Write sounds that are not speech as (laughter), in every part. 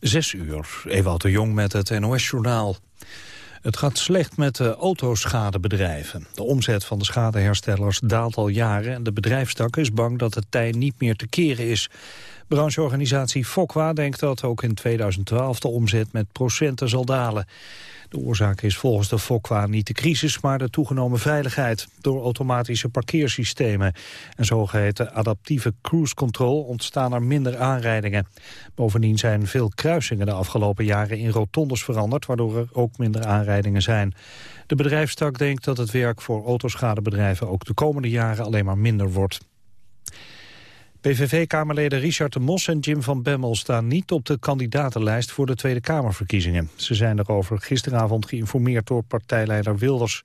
Zes uur, Ewout de Jong met het NOS-journaal. Het gaat slecht met de autoschadebedrijven. De omzet van de schadeherstellers daalt al jaren... en de bedrijfstak is bang dat het tij niet meer te keren is. Brancheorganisatie Fokwa denkt dat ook in 2012 de omzet met procenten zal dalen. De oorzaak is volgens de FOCWA niet de crisis, maar de toegenomen veiligheid door automatische parkeersystemen. En zogeheten adaptieve cruise control ontstaan er minder aanrijdingen. Bovendien zijn veel kruisingen de afgelopen jaren in rotondes veranderd, waardoor er ook minder aanrijdingen zijn. De bedrijfstak denkt dat het werk voor autoschadebedrijven ook de komende jaren alleen maar minder wordt. PVV-kamerleden Richard de Mos en Jim van Bemmel staan niet op de kandidatenlijst voor de Tweede Kamerverkiezingen. Ze zijn erover gisteravond geïnformeerd door partijleider Wilders.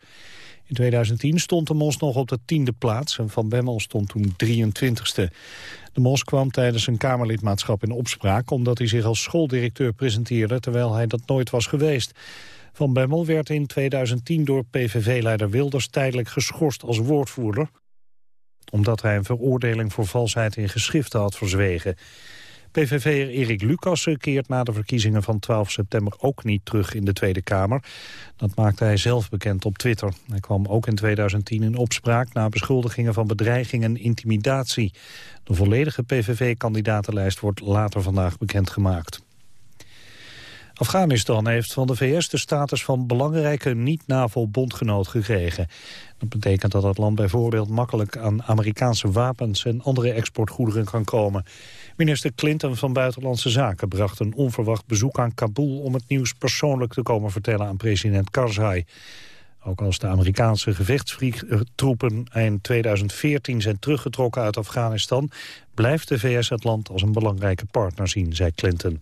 In 2010 stond de Mos nog op de tiende plaats en Van Bemmel stond toen 23ste. De Mos kwam tijdens een Kamerlidmaatschap in opspraak omdat hij zich als schooldirecteur presenteerde terwijl hij dat nooit was geweest. Van Bemmel werd in 2010 door PVV-leider Wilders tijdelijk geschorst als woordvoerder omdat hij een veroordeling voor valsheid in geschriften had verzwegen. PVV'er Erik Lucassen keert na de verkiezingen van 12 september ook niet terug in de Tweede Kamer. Dat maakte hij zelf bekend op Twitter. Hij kwam ook in 2010 in opspraak na beschuldigingen van bedreiging en intimidatie. De volledige PVV-kandidatenlijst wordt later vandaag bekendgemaakt. Afghanistan heeft van de VS de status van belangrijke niet-NAVO-bondgenoot gekregen. Dat betekent dat het land bijvoorbeeld makkelijk aan Amerikaanse wapens en andere exportgoederen kan komen. Minister Clinton van Buitenlandse Zaken bracht een onverwacht bezoek aan Kabul om het nieuws persoonlijk te komen vertellen aan president Karzai. Ook als de Amerikaanse gevechtstroepen eind 2014 zijn teruggetrokken uit Afghanistan, blijft de VS het land als een belangrijke partner zien, zei Clinton.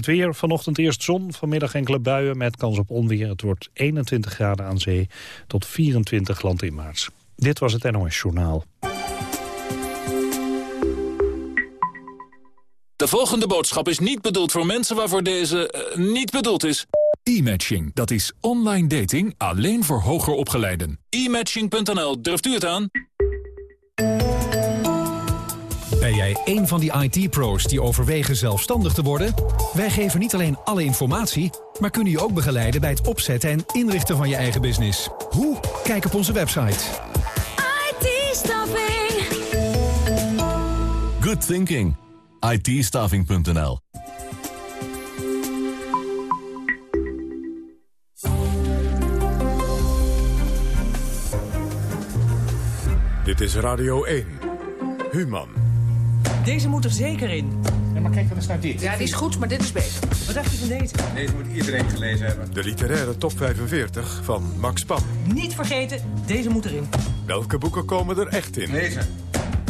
Het weer, vanochtend eerst zon, vanmiddag enkele buien met kans op onweer. Het wordt 21 graden aan zee tot 24 landinwaarts. Dit was het NOS Journaal. De volgende boodschap is niet bedoeld voor mensen waarvoor deze uh, niet bedoeld is. E-matching, dat is online dating alleen voor hoger opgeleiden. E-matching.nl, durft u het aan? Ben jij een van die IT-pro's die overwegen zelfstandig te worden? Wij geven niet alleen alle informatie, maar kunnen je ook begeleiden bij het opzetten en inrichten van je eigen business. Hoe? Kijk op onze website. IT-staffing. Good thinking. it Dit is Radio 1. Human. Deze moet er zeker in. Ja, maar kijk dan eens naar dit. Ja, die is goed, maar dit is beter. Wat dacht je van deze? Deze moet iedereen gelezen hebben. De literaire top 45 van Max Pam. Niet vergeten, deze moet erin. Welke boeken komen er echt in? Deze.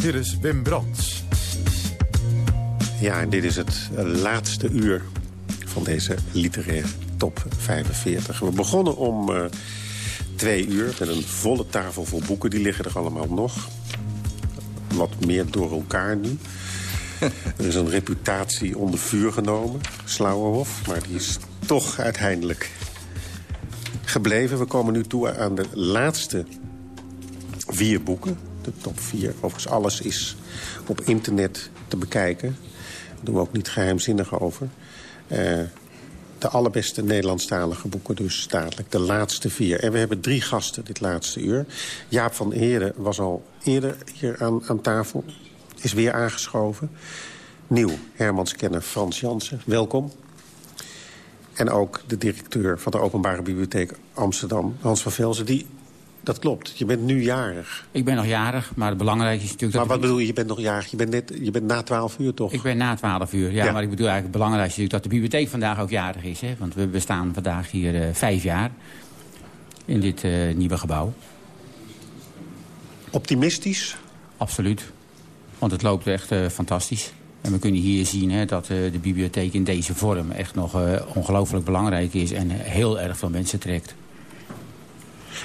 Hier is Wim Brands. Ja, en dit is het eh, laatste uur van deze literaire top 45. We begonnen om uh, twee uur met een volle tafel vol boeken. Die liggen er allemaal nog. Wat meer door elkaar nu. Er is een reputatie onder vuur genomen, Slauerhof. Maar die is toch uiteindelijk gebleven. We komen nu toe aan de laatste vier boeken. De top vier. Overigens, alles is op internet te bekijken. Daar doen we ook niet geheimzinnig over. Uh, de allerbeste Nederlandstalige boeken dus dadelijk. De laatste vier. En we hebben drie gasten dit laatste uur. Jaap van Heerden was al eerder hier aan, aan tafel is weer aangeschoven. Nieuw Hermanskenner Frans Jansen, welkom. En ook de directeur van de Openbare Bibliotheek Amsterdam, Hans van Velzen... die dat klopt. Je bent nu jarig. Ik ben nog jarig, maar het belangrijkste is natuurlijk... Maar wat bedoel je, je bent nog jarig? Je bent, net, je bent na 12 uur, toch? Ik ben na 12 uur, ja, Maar ik bedoel eigenlijk het belangrijkste is dat de bibliotheek vandaag ook jarig is. Hè? Want we bestaan vandaag hier uh, vijf jaar in dit uh, nieuwe gebouw. Optimistisch? Absoluut. Want het loopt echt uh, fantastisch. En we kunnen hier zien hè, dat de bibliotheek in deze vorm echt nog ongelooflijk belangrijk is... en heel erg veel mensen trekt.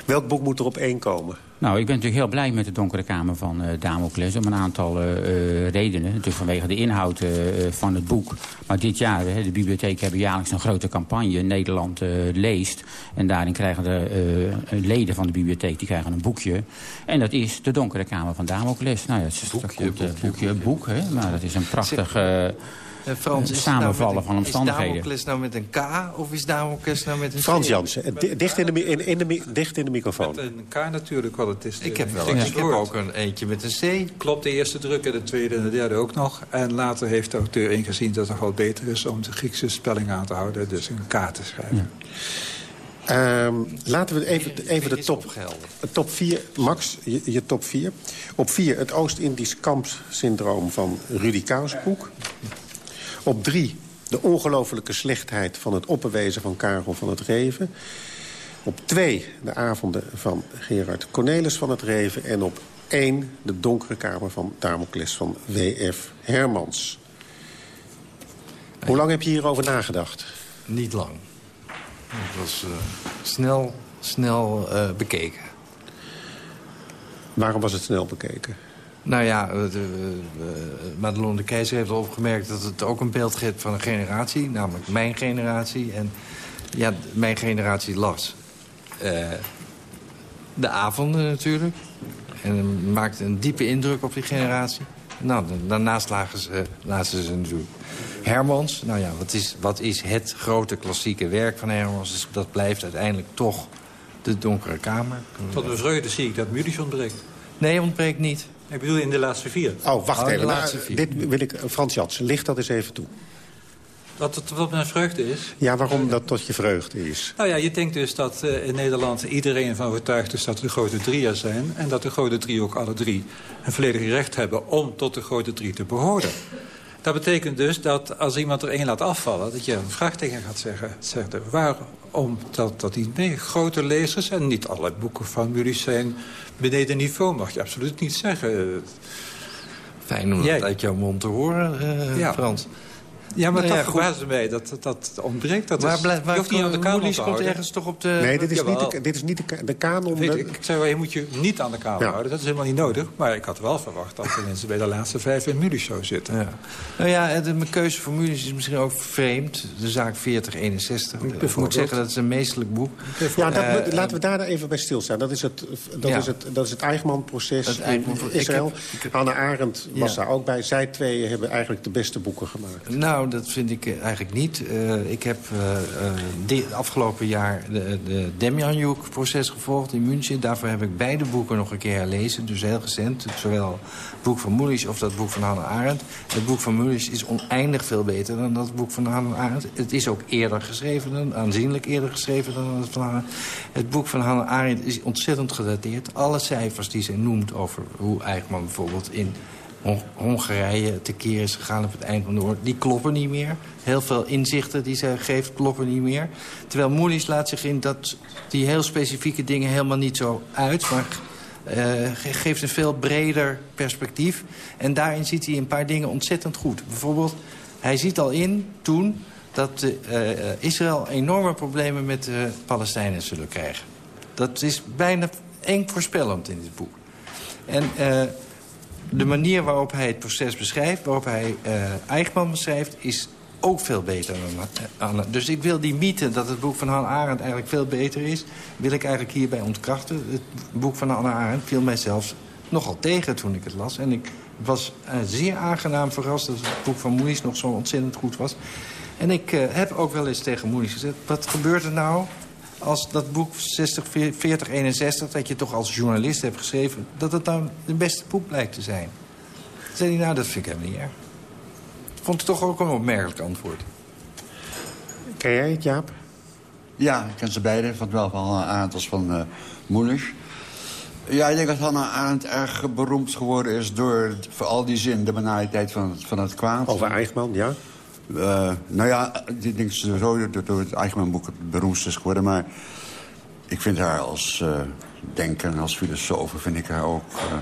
Welk boek moet er op één komen? Nou, ik ben natuurlijk heel blij met de Donkere Kamer van uh, Damocles... om een aantal uh, redenen. Natuurlijk vanwege de inhoud uh, van het boek. Maar dit jaar, de bibliotheek hebben jaarlijks een grote campagne... Nederland leest. En daarin krijgen de leden van de bibliotheek die krijgen een boekje. En dat is de Donkere Kamer van Damocles. Nou ja, het is boekje, goed, boekje, boek, hè, maar dat is een prachtig... Frans, is samenvallen nou van omstandigheden. Is Damocles nou met een K of is Damocles nou met een Frans Jansen, dicht in de, in, in de, dicht in de microfoon. Met een K natuurlijk, want het is... Ik heb wel ik heb ook een eentje met een C. Klopt, de eerste druk en de tweede en de derde ook nog. En later heeft de auteur ingezien dat het wel beter is om de Griekse spelling aan te houden. Dus een K te schrijven. Um, laten we even, even de top, top 4. Max, je, je top 4. Op 4 het Oost-Indisch kampsyndroom van Rudy Kousbroek. Op 3 de ongelofelijke slechtheid van het opperwezen van Karel van het Reven. Op 2 de avonden van Gerard Cornelis van het Reven. En op 1 de donkere kamer van Damocles van W.F. Hermans. Hoe lang heb je hierover nagedacht? Niet lang. Het was uh, snel, snel uh, bekeken. Waarom was het snel bekeken? Nou ja, uh, Madelon de Keizer heeft opgemerkt dat het ook een beeld geeft van een generatie. Namelijk mijn generatie. En ja, mijn generatie las de avonden natuurlijk. En maakte een diepe indruk op die generatie. Nou, daarnaast lagen ze, lazen ze natuurlijk Hermans. Nou ja, wat is, wat is het grote klassieke werk van Hermans? Dus dat blijft uiteindelijk toch de donkere kamer. Tot mijn vreugde zie ik dat Mulisch ontbreekt. Nee, ontbreekt niet. Ik bedoel in de laatste vier. Oh, wacht oh, even. Nou, dit wil ik, Frans Jans, licht dat eens even toe. Dat het wat mijn vreugde is? Ja, waarom dat tot je vreugde is? Nou ja, je denkt dus dat uh, in Nederland iedereen van overtuigd is dat er de grote drie er zijn. En dat de grote drie ook alle drie een volledig recht hebben om tot de grote drie te behoren. Dat betekent dus dat als iemand er één laat afvallen... dat je een vraag tegen gaat zeggen. Zegt waarom dat, dat niet mee? Grote lezers en niet alle boeken van jullie zijn beneden niveau. Mag je absoluut niet zeggen. Fijn om dat uit jouw mond te horen, uh, ja. Frans. Ja, maar nou, toch verbaasde mij dat dat ontbreekt. Dat waar blijft, waar je hoeft niet aan de kanon te houden. ergens toch op de... Nee, dit is, niet de, dit is niet de, de kanon. Weet, ik, ik zei, je moet je niet aan de kanon houden. Dat is helemaal niet nodig. Maar ik had wel verwacht dat de mensen bij de laatste vijf in Mulis zou zitten. Ja. Nou ja, de, mijn keuze voor is misschien ook vreemd. De zaak 4061. Ik moet zeggen, dat is een meestelijk boek. Ja, dat, uh, laten we daar even bij stilstaan. Dat is het, dat is het, dat is het Eichmann-proces in Israël. Hanna Arendt was daar ook bij. Zij twee hebben eigenlijk de beste boeken gemaakt. Nou, dat vind ik eh, eigenlijk niet. Uh, ik heb uh, afgelopen jaar de, de Demjanjuk-proces gevolgd in München. Daarvoor heb ik beide boeken nog een keer herlezen. Dus heel recent. Zowel het boek van Mulisch of dat boek van Hannah Arendt. Het boek van Mulisch is oneindig veel beter dan dat boek van Hannah Arendt. Het is ook eerder geschreven, aanzienlijk eerder geschreven dan het van Hannah Het boek van Hannah Arendt is ontzettend gedateerd. Alle cijfers die zij noemt over hoe Eichmann bijvoorbeeld in Hongarije tekeer is gegaan op het eind van de oorlog... die kloppen niet meer. Heel veel inzichten die ze geeft kloppen niet meer. Terwijl Moelis laat zich in dat, die heel specifieke dingen helemaal niet zo uit... maar uh, geeft een veel breder perspectief. En daarin ziet hij een paar dingen ontzettend goed. Bijvoorbeeld, hij ziet al in toen dat uh, Israël enorme problemen met de Palestijnen zullen krijgen. Dat is bijna eng voorspellend in dit boek. En de manier waarop hij het proces beschrijft... waarop hij uh, Eichmann beschrijft, is ook veel beter dan Dus ik wil die mythe dat het boek van Hannah Arendt eigenlijk veel beter is... wil ik eigenlijk hierbij ontkrachten. Het boek van Hannah Arendt viel mij zelfs nogal tegen toen ik het las. En ik was uh, zeer aangenaam verrast dat het boek van Moenis nog zo ontzettend goed was. En ik heb ook wel eens tegen Moenis gezegd... wat gebeurt er nou als dat boek 60, 40, 61... dat je toch als journalist hebt geschreven... dat het dan de beste boek blijkt te zijn. Toen zei hij, nou, dat vind ik helemaal niet erg. Vond het toch ook een opmerkelijk antwoord. Ken jij het, Jaap? Ja, ik ken ze beide. Van wel van Hannah Arendt als van uh, Moenisch. Ja, ik denk dat Hannah Arendt erg beroemd geworden is... door vooral die zin, de banaliteit van het, van het kwaad. Over Eichmann, ja? Uh, nou ja, ik denk sowieso door het Eichmann-boek het beroemdste is geworden. Maar ik vind haar als uh, denker en als filosoof... vind ik haar ook uh,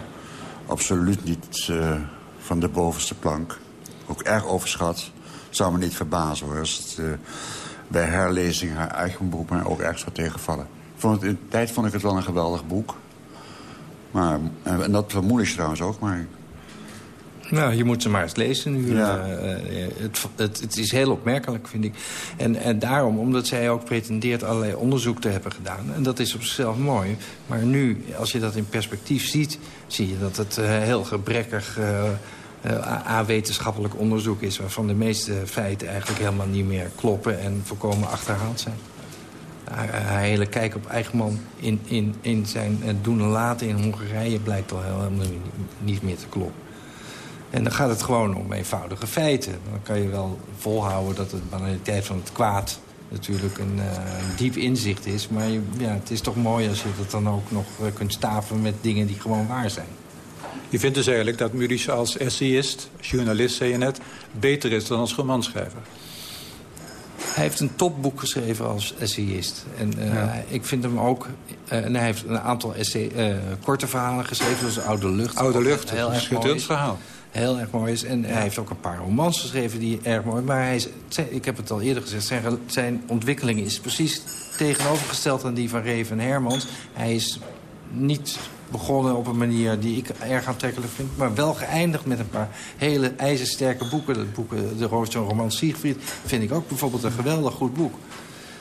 absoluut niet van de bovenste plank. Ook erg overschat. Zou me niet verbazen hoor. Als het, bij herlezing haar eigen boek mij ook erg zou tegenvallen. Vond het, in de tijd vond ik het wel een geweldig boek. Maar, en dat vermoed ik trouwens ook, maar nou, je moet ze maar eens lezen nu. Ja. Uh, het, het, het, is heel opmerkelijk, vind ik. En, en daarom, omdat zij ook pretendeert allerlei onderzoek te hebben gedaan. En dat is op zichzelf mooi. Maar nu, als je dat in perspectief ziet... zie je dat het uh, heel gebrekkig... Uh, A-wetenschappelijk onderzoek is... waarvan de meeste feiten eigenlijk helemaal niet meer kloppen... en volkomen achterhaald zijn. Haar hele kijk op Eichmann in, in, in zijn doen en laten in Hongarije... blijkt al helemaal niet meer te kloppen. En dan gaat het gewoon om eenvoudige feiten. Dan kan je wel volhouden dat de banaliteit van het kwaad natuurlijk een, uh, diep inzicht is. Maar ja, het is toch mooi als je dat dan ook nog uh, kunt staven met dingen die gewoon waar zijn. Je vindt dus eigenlijk dat Mulisch als essayist, journalist, zei je net... beter is dan als romanschrijver? Hij heeft een topboek geschreven als essayist. En uh, ja. ik vind hem ook... en hij heeft een aantal essay, korte verhalen geschreven, zoals Oude Lucht. Oude Lucht, heel erg mooi verhaal heel erg mooi is. En hij heeft ook een paar romans geschreven die erg mooi Maar hij is, ik heb het al eerder gezegd, zijn, zijn ontwikkeling is precies tegenovergesteld aan die van Reven en Hermans. Hij is niet begonnen op een manier die ik erg aantrekkelijk vind... maar wel geëindigd met een paar hele ijzersterke boeken. De, boeken, de roman Siegfried vind ik ook bijvoorbeeld een geweldig goed boek.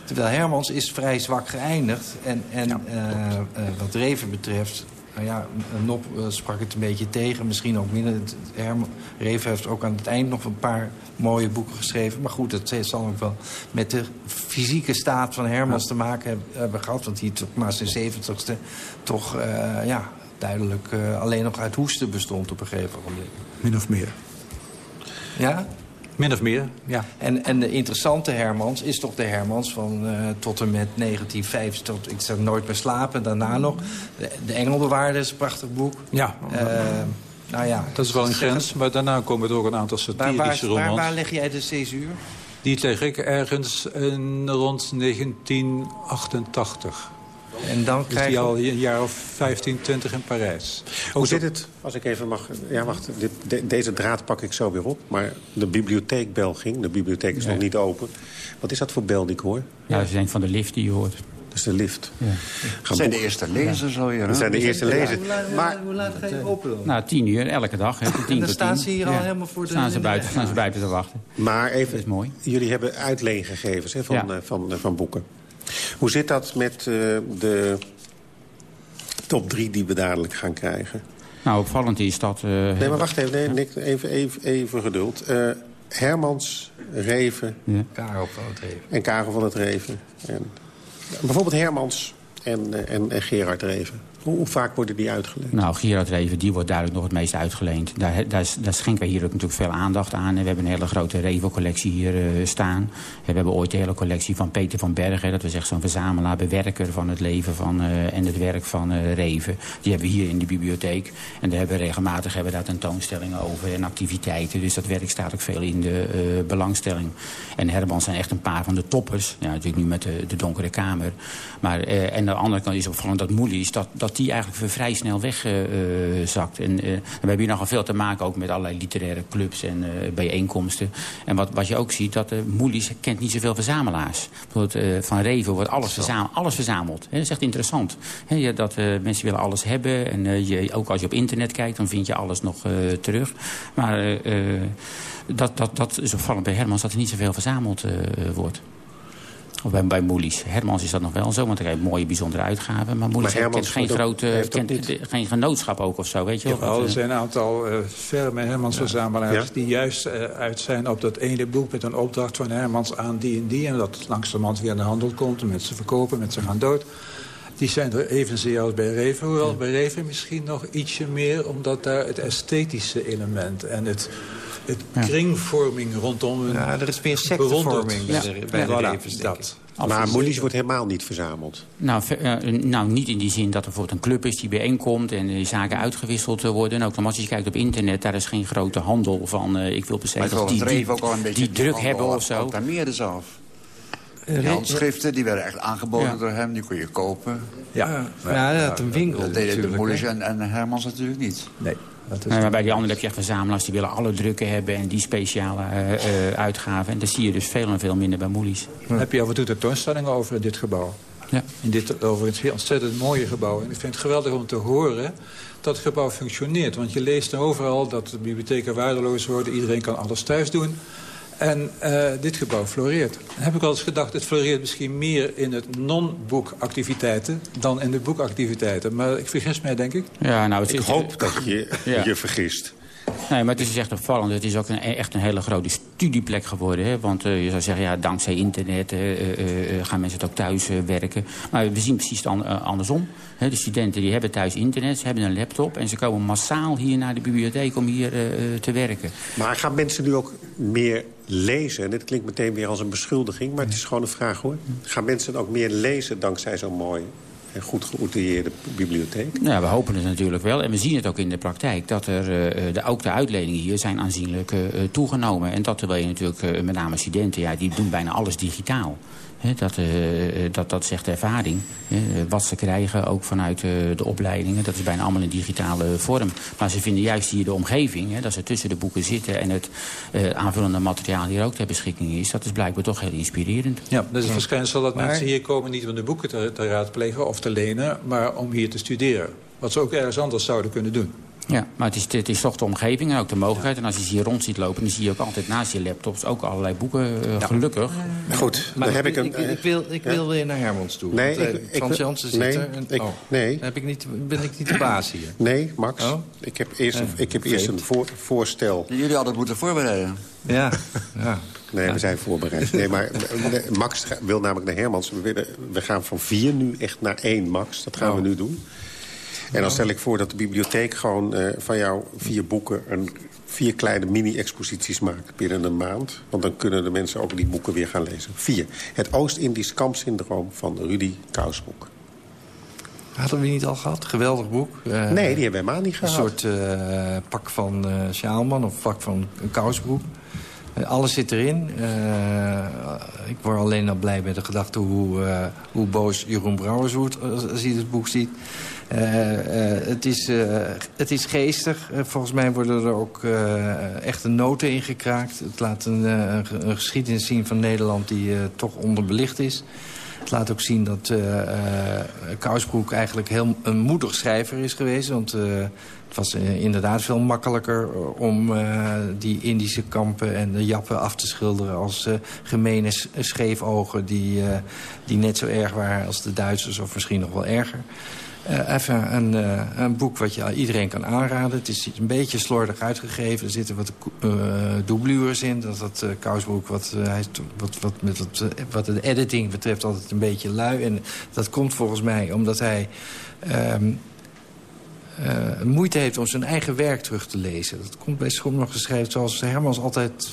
Terwijl Hermans is vrij zwak geëindigd. En, en ja, uh, uh, wat Reven betreft nou ja, Nop uh, sprak het een beetje tegen. Misschien ook minder. Herman Reven heeft ook aan het eind nog een paar mooie boeken geschreven. Maar goed, dat zal ook wel met de fysieke staat van Hermans te maken hebben gehad. Want die tot na zijn zeventigste toch uh, ja, duidelijk uh, alleen nog uit hoesten bestond op een gegeven moment. Min of meer. Ja? Min of meer, ja. En, en de interessante Hermans is toch de Hermans van uh, tot en met 1950. Tot, ik zou nooit meer slapen, daarna nog. De, de Engelbewaarder is een prachtig boek. Ja. Uh, nou ja. Dat is wel een grens, maar daarna komen er ook een aantal satirische waar, waar, romans. Waar, waar leg jij de cesuur? Die leg ik ergens in, rond 1988. En dan dus krijg die al een jaar of 15, 20 in Parijs. Hoe zit het, als ik even mag... Ja, wacht, dit, de, deze draad pak ik zo weer op. Maar de bibliotheekbel ging. De bibliotheek is Ja. nog niet open. Wat is dat voor bel die ik hoor? Ja, dat is een van de lift die je hoort. Dat is de lift. Ja. Zijn de eerste lezers alweer. Dat zijn de eerste lezers. Maar hoe laat ga je open dan? Nou, tien uur, elke dag. Hè, tien En dan tot staan ze hier al helemaal voor de- Staan ze buiten, staan ze buiten te wachten. Maar even, Dat is mooi. jullie hebben uitleengegevens hè, van, Ja. eh, van, eh, van boeken. Hoe zit dat met eh, de top drie die we dadelijk gaan krijgen? Nou, opvallend is dat... eh, Nee, maar wacht even. Nee, Nick, even, even, even geduld. Eh, Hermans, Reven Karel van het Reven. en Karel van het Reven. En, bijvoorbeeld Hermans en, eh, en, en Gerard Reven. Hoe, vaak worden die uitgelegd? Nou, Gerard Reven, die wordt duidelijk nog het meest uitgeleend. Daar, schenken we hier ook natuurlijk veel aandacht aan. We hebben een hele grote Reven-collectie hier eh, staan. We hebben ooit de hele collectie van Peter van Bergen. Dat was echt zo'n verzamelaar, bewerker van het leven van, eh, en het werk van eh, Reven. Die hebben we hier in de bibliotheek. En daar hebben we regelmatig hebben we daar tentoonstellingen over en activiteiten. Dus dat werk staat ook veel in de belangstelling. En Herman zijn echt een paar van de toppers. Ja, natuurlijk nu met de, de Donkere Kamer. Maar, en aan de andere kant is opvallend dat Moelies... dat, dat die eigenlijk vrij snel wegzakt. en eh, we hebben hier nogal veel te maken ook met allerlei literaire clubs en eh, bijeenkomsten. En wat, wat je ook ziet, dat uh, Moelies kent niet zoveel verzamelaars. Bijvoorbeeld eh, van Reven wordt alles, verzameld, alles verzameld. Dat is echt interessant. Dat eh, mensen willen alles hebben. En eh, je, ook als je op internet kijkt, dan vind je alles nog eh, terug. Maar eh, eh, dat, dat, dat is opvallend bij Hermans dat er niet zoveel verzameld eh, wordt. Of bij, bij Moelies. Hermans is dat nog wel zo, want hij heeft mooie bijzondere uitgaven. Maar Moelies Maar kent Hermans geen, grote, kent, geen genootschap ook of zo, weet je wel. Er eh, zijn een aantal uh, ferme Hermans verzamelaars... Ja? die juist eh, uit zijn op dat ene boek met een opdracht van Hermans aan die en die... en dat langzamerhand weer in de handel komt en met ze verkopen, met ze gaan dood. Die zijn er evenzeer als bij Reven. Hoewel bij Reven misschien nog ietsje meer... omdat daar het esthetische element en het, het kringvorming rondom... een Ja, er is meer sectevorming bij de, ik. dat. Maar Moelies wordt helemaal niet verzameld. Nou, ver- eh, nou, niet in die zin dat er bijvoorbeeld een club is die bijeenkomt... en die zaken uitgewisseld worden. En ook dan als je kijkt op internet, daar is geen grote handel van... eh, ik wil Maar dat die, die, ook al een beetje... die druk die hebben of zo. Daar meer dus af. Eh, Die handschriften, die werden echt aangeboden Ja. door hem. Die kon je kopen. Ja, Ja, had een winkel Dat deden de hè. en, en Hermans natuurlijk niet. nee. Dat is maar bij die anderen heb je echt verzamelaars die willen alle drukken hebben... en die speciale eh, eh, uitgaven. En dat zie je dus veel en veel minder bij Moelies. heb je af en toe tentoonstellingen over in dit gebouw. Ja. In dit overigens heel ontzettend mooie gebouw. En ik vind het geweldig om te horen dat het gebouw functioneert. Want je leest overal dat de bibliotheken waardeloos worden. Iedereen kan alles thuis doen. En eh, dit gebouw floreert. Dan heb ik al eens gedacht, het floreert misschien meer in het non-boekactiviteiten... dan in de boekactiviteiten. Maar ik vergis mij, denk ik. Ja, nou, het Ik is- hoop dat je (laughs) Ja. je vergist. Nee, maar het is echt opvallend. Het is ook een, echt een hele grote studieplek geworden. Hè? Want uh, je zou zeggen, ja, dankzij internet uh, uh, gaan mensen het ook thuis werken. Maar we zien precies dan, andersom. Hè? De studenten die hebben thuis internet, ze hebben een laptop... en ze komen massaal hier naar de bibliotheek om hier te werken. Maar gaan mensen nu ook meer lezen? En dit klinkt meteen weer als een beschuldiging, maar het is gewoon een vraag hoor. Gaan mensen ook meer lezen dankzij zo'n mooi goed geoutilleerde bibliotheek? Nou, we hopen het natuurlijk wel. En we zien het ook in de praktijk. Dat er, uh, de, ook de uitleningen hier zijn aanzienlijk uh, toegenomen. En dat terwijl je natuurlijk, met name studenten... Ja, die doen bijna alles digitaal dat, uh, dat, dat zegt ervaring. wat ze krijgen, ook vanuit de opleidingen. Dat is bijna allemaal in digitale vorm. Maar ze vinden juist hier de omgeving, dat ze tussen de boeken zitten... en het aanvullende materiaal hier ook ter beschikking is... dat is blijkbaar toch heel inspirerend. Ja, dat is het verschijnsel dat maar... mensen hier komen niet om de boeken te, te raadplegen of te lenen... maar om hier te studeren. Wat ze ook ergens anders zouden kunnen doen. Ja, maar het is, het is toch de omgeving en ook de mogelijkheid. En als je ze hier rond ziet lopen, dan zie je ook altijd naast je laptops ook allerlei boeken, uh, ja. gelukkig. Goed, maar dan heb ik, een... Ik, ik, wil, ik wil weer naar Hermans toe. Nee, want, ik, uh, Frans Jansen zit nee, er. En, ik, oh, nee. Heb ik niet, ben ik niet de baas hier? Nee, Max. Oh? Ik heb eerst, een, ik heb eerst een voor, voorstel. Jullie hadden moeten voorbereiden. Ja, ja. Nee, we zijn voorbereid. Nee, maar (laughs) Max wil namelijk naar Hermans. We, willen, we gaan van vier nu echt naar één, Max. Dat gaan oh. we nu doen. En dan stel ik voor dat de bibliotheek gewoon uh, van jou vier boeken... Een, vier kleine mini-exposities maakt binnen een maand. Want dan kunnen de mensen ook die boeken weer gaan lezen. Vier. Het Oost-Indisch kampsyndroom van Rudy Kousbroek. Hadden we niet al gehad? Geweldig boek. Uh, nee, die hebben we helemaal niet gehad. Een soort uh, pak van uh, Sjaalman of pak van een Kousbroek. alles zit erin. ik word alleen al blij bij de gedachte hoe, hoe boos Jeroen Brouwers wordt als hij het boek ziet. Uh, uh, het, is, uh, het is geestig. volgens mij worden er ook echte noten in gekraakt. Het laat een, geschiedenis zien van Nederland die toch onderbelicht is. Het laat ook zien dat Kousbroek eigenlijk heel een moedig schrijver is geweest. Want het was inderdaad veel makkelijker om die Indische kampen en de jappen af te schilderen... als gemene scheefogen die, die net zo erg waren als de Duitsers of misschien nog wel erger. Uh, even een, uh, een, boek wat je iedereen kan aanraden. Het is een beetje slordig uitgegeven. Er zitten wat uh, doublures in. Dat dat kousboek wat, wat, wat, met wat, wat de editing betreft altijd een beetje lui. En dat komt volgens mij omdat hij... Uh, moeite heeft om zijn eigen werk terug te lezen. Dat komt bij sommigen geschreven zoals Hermans altijd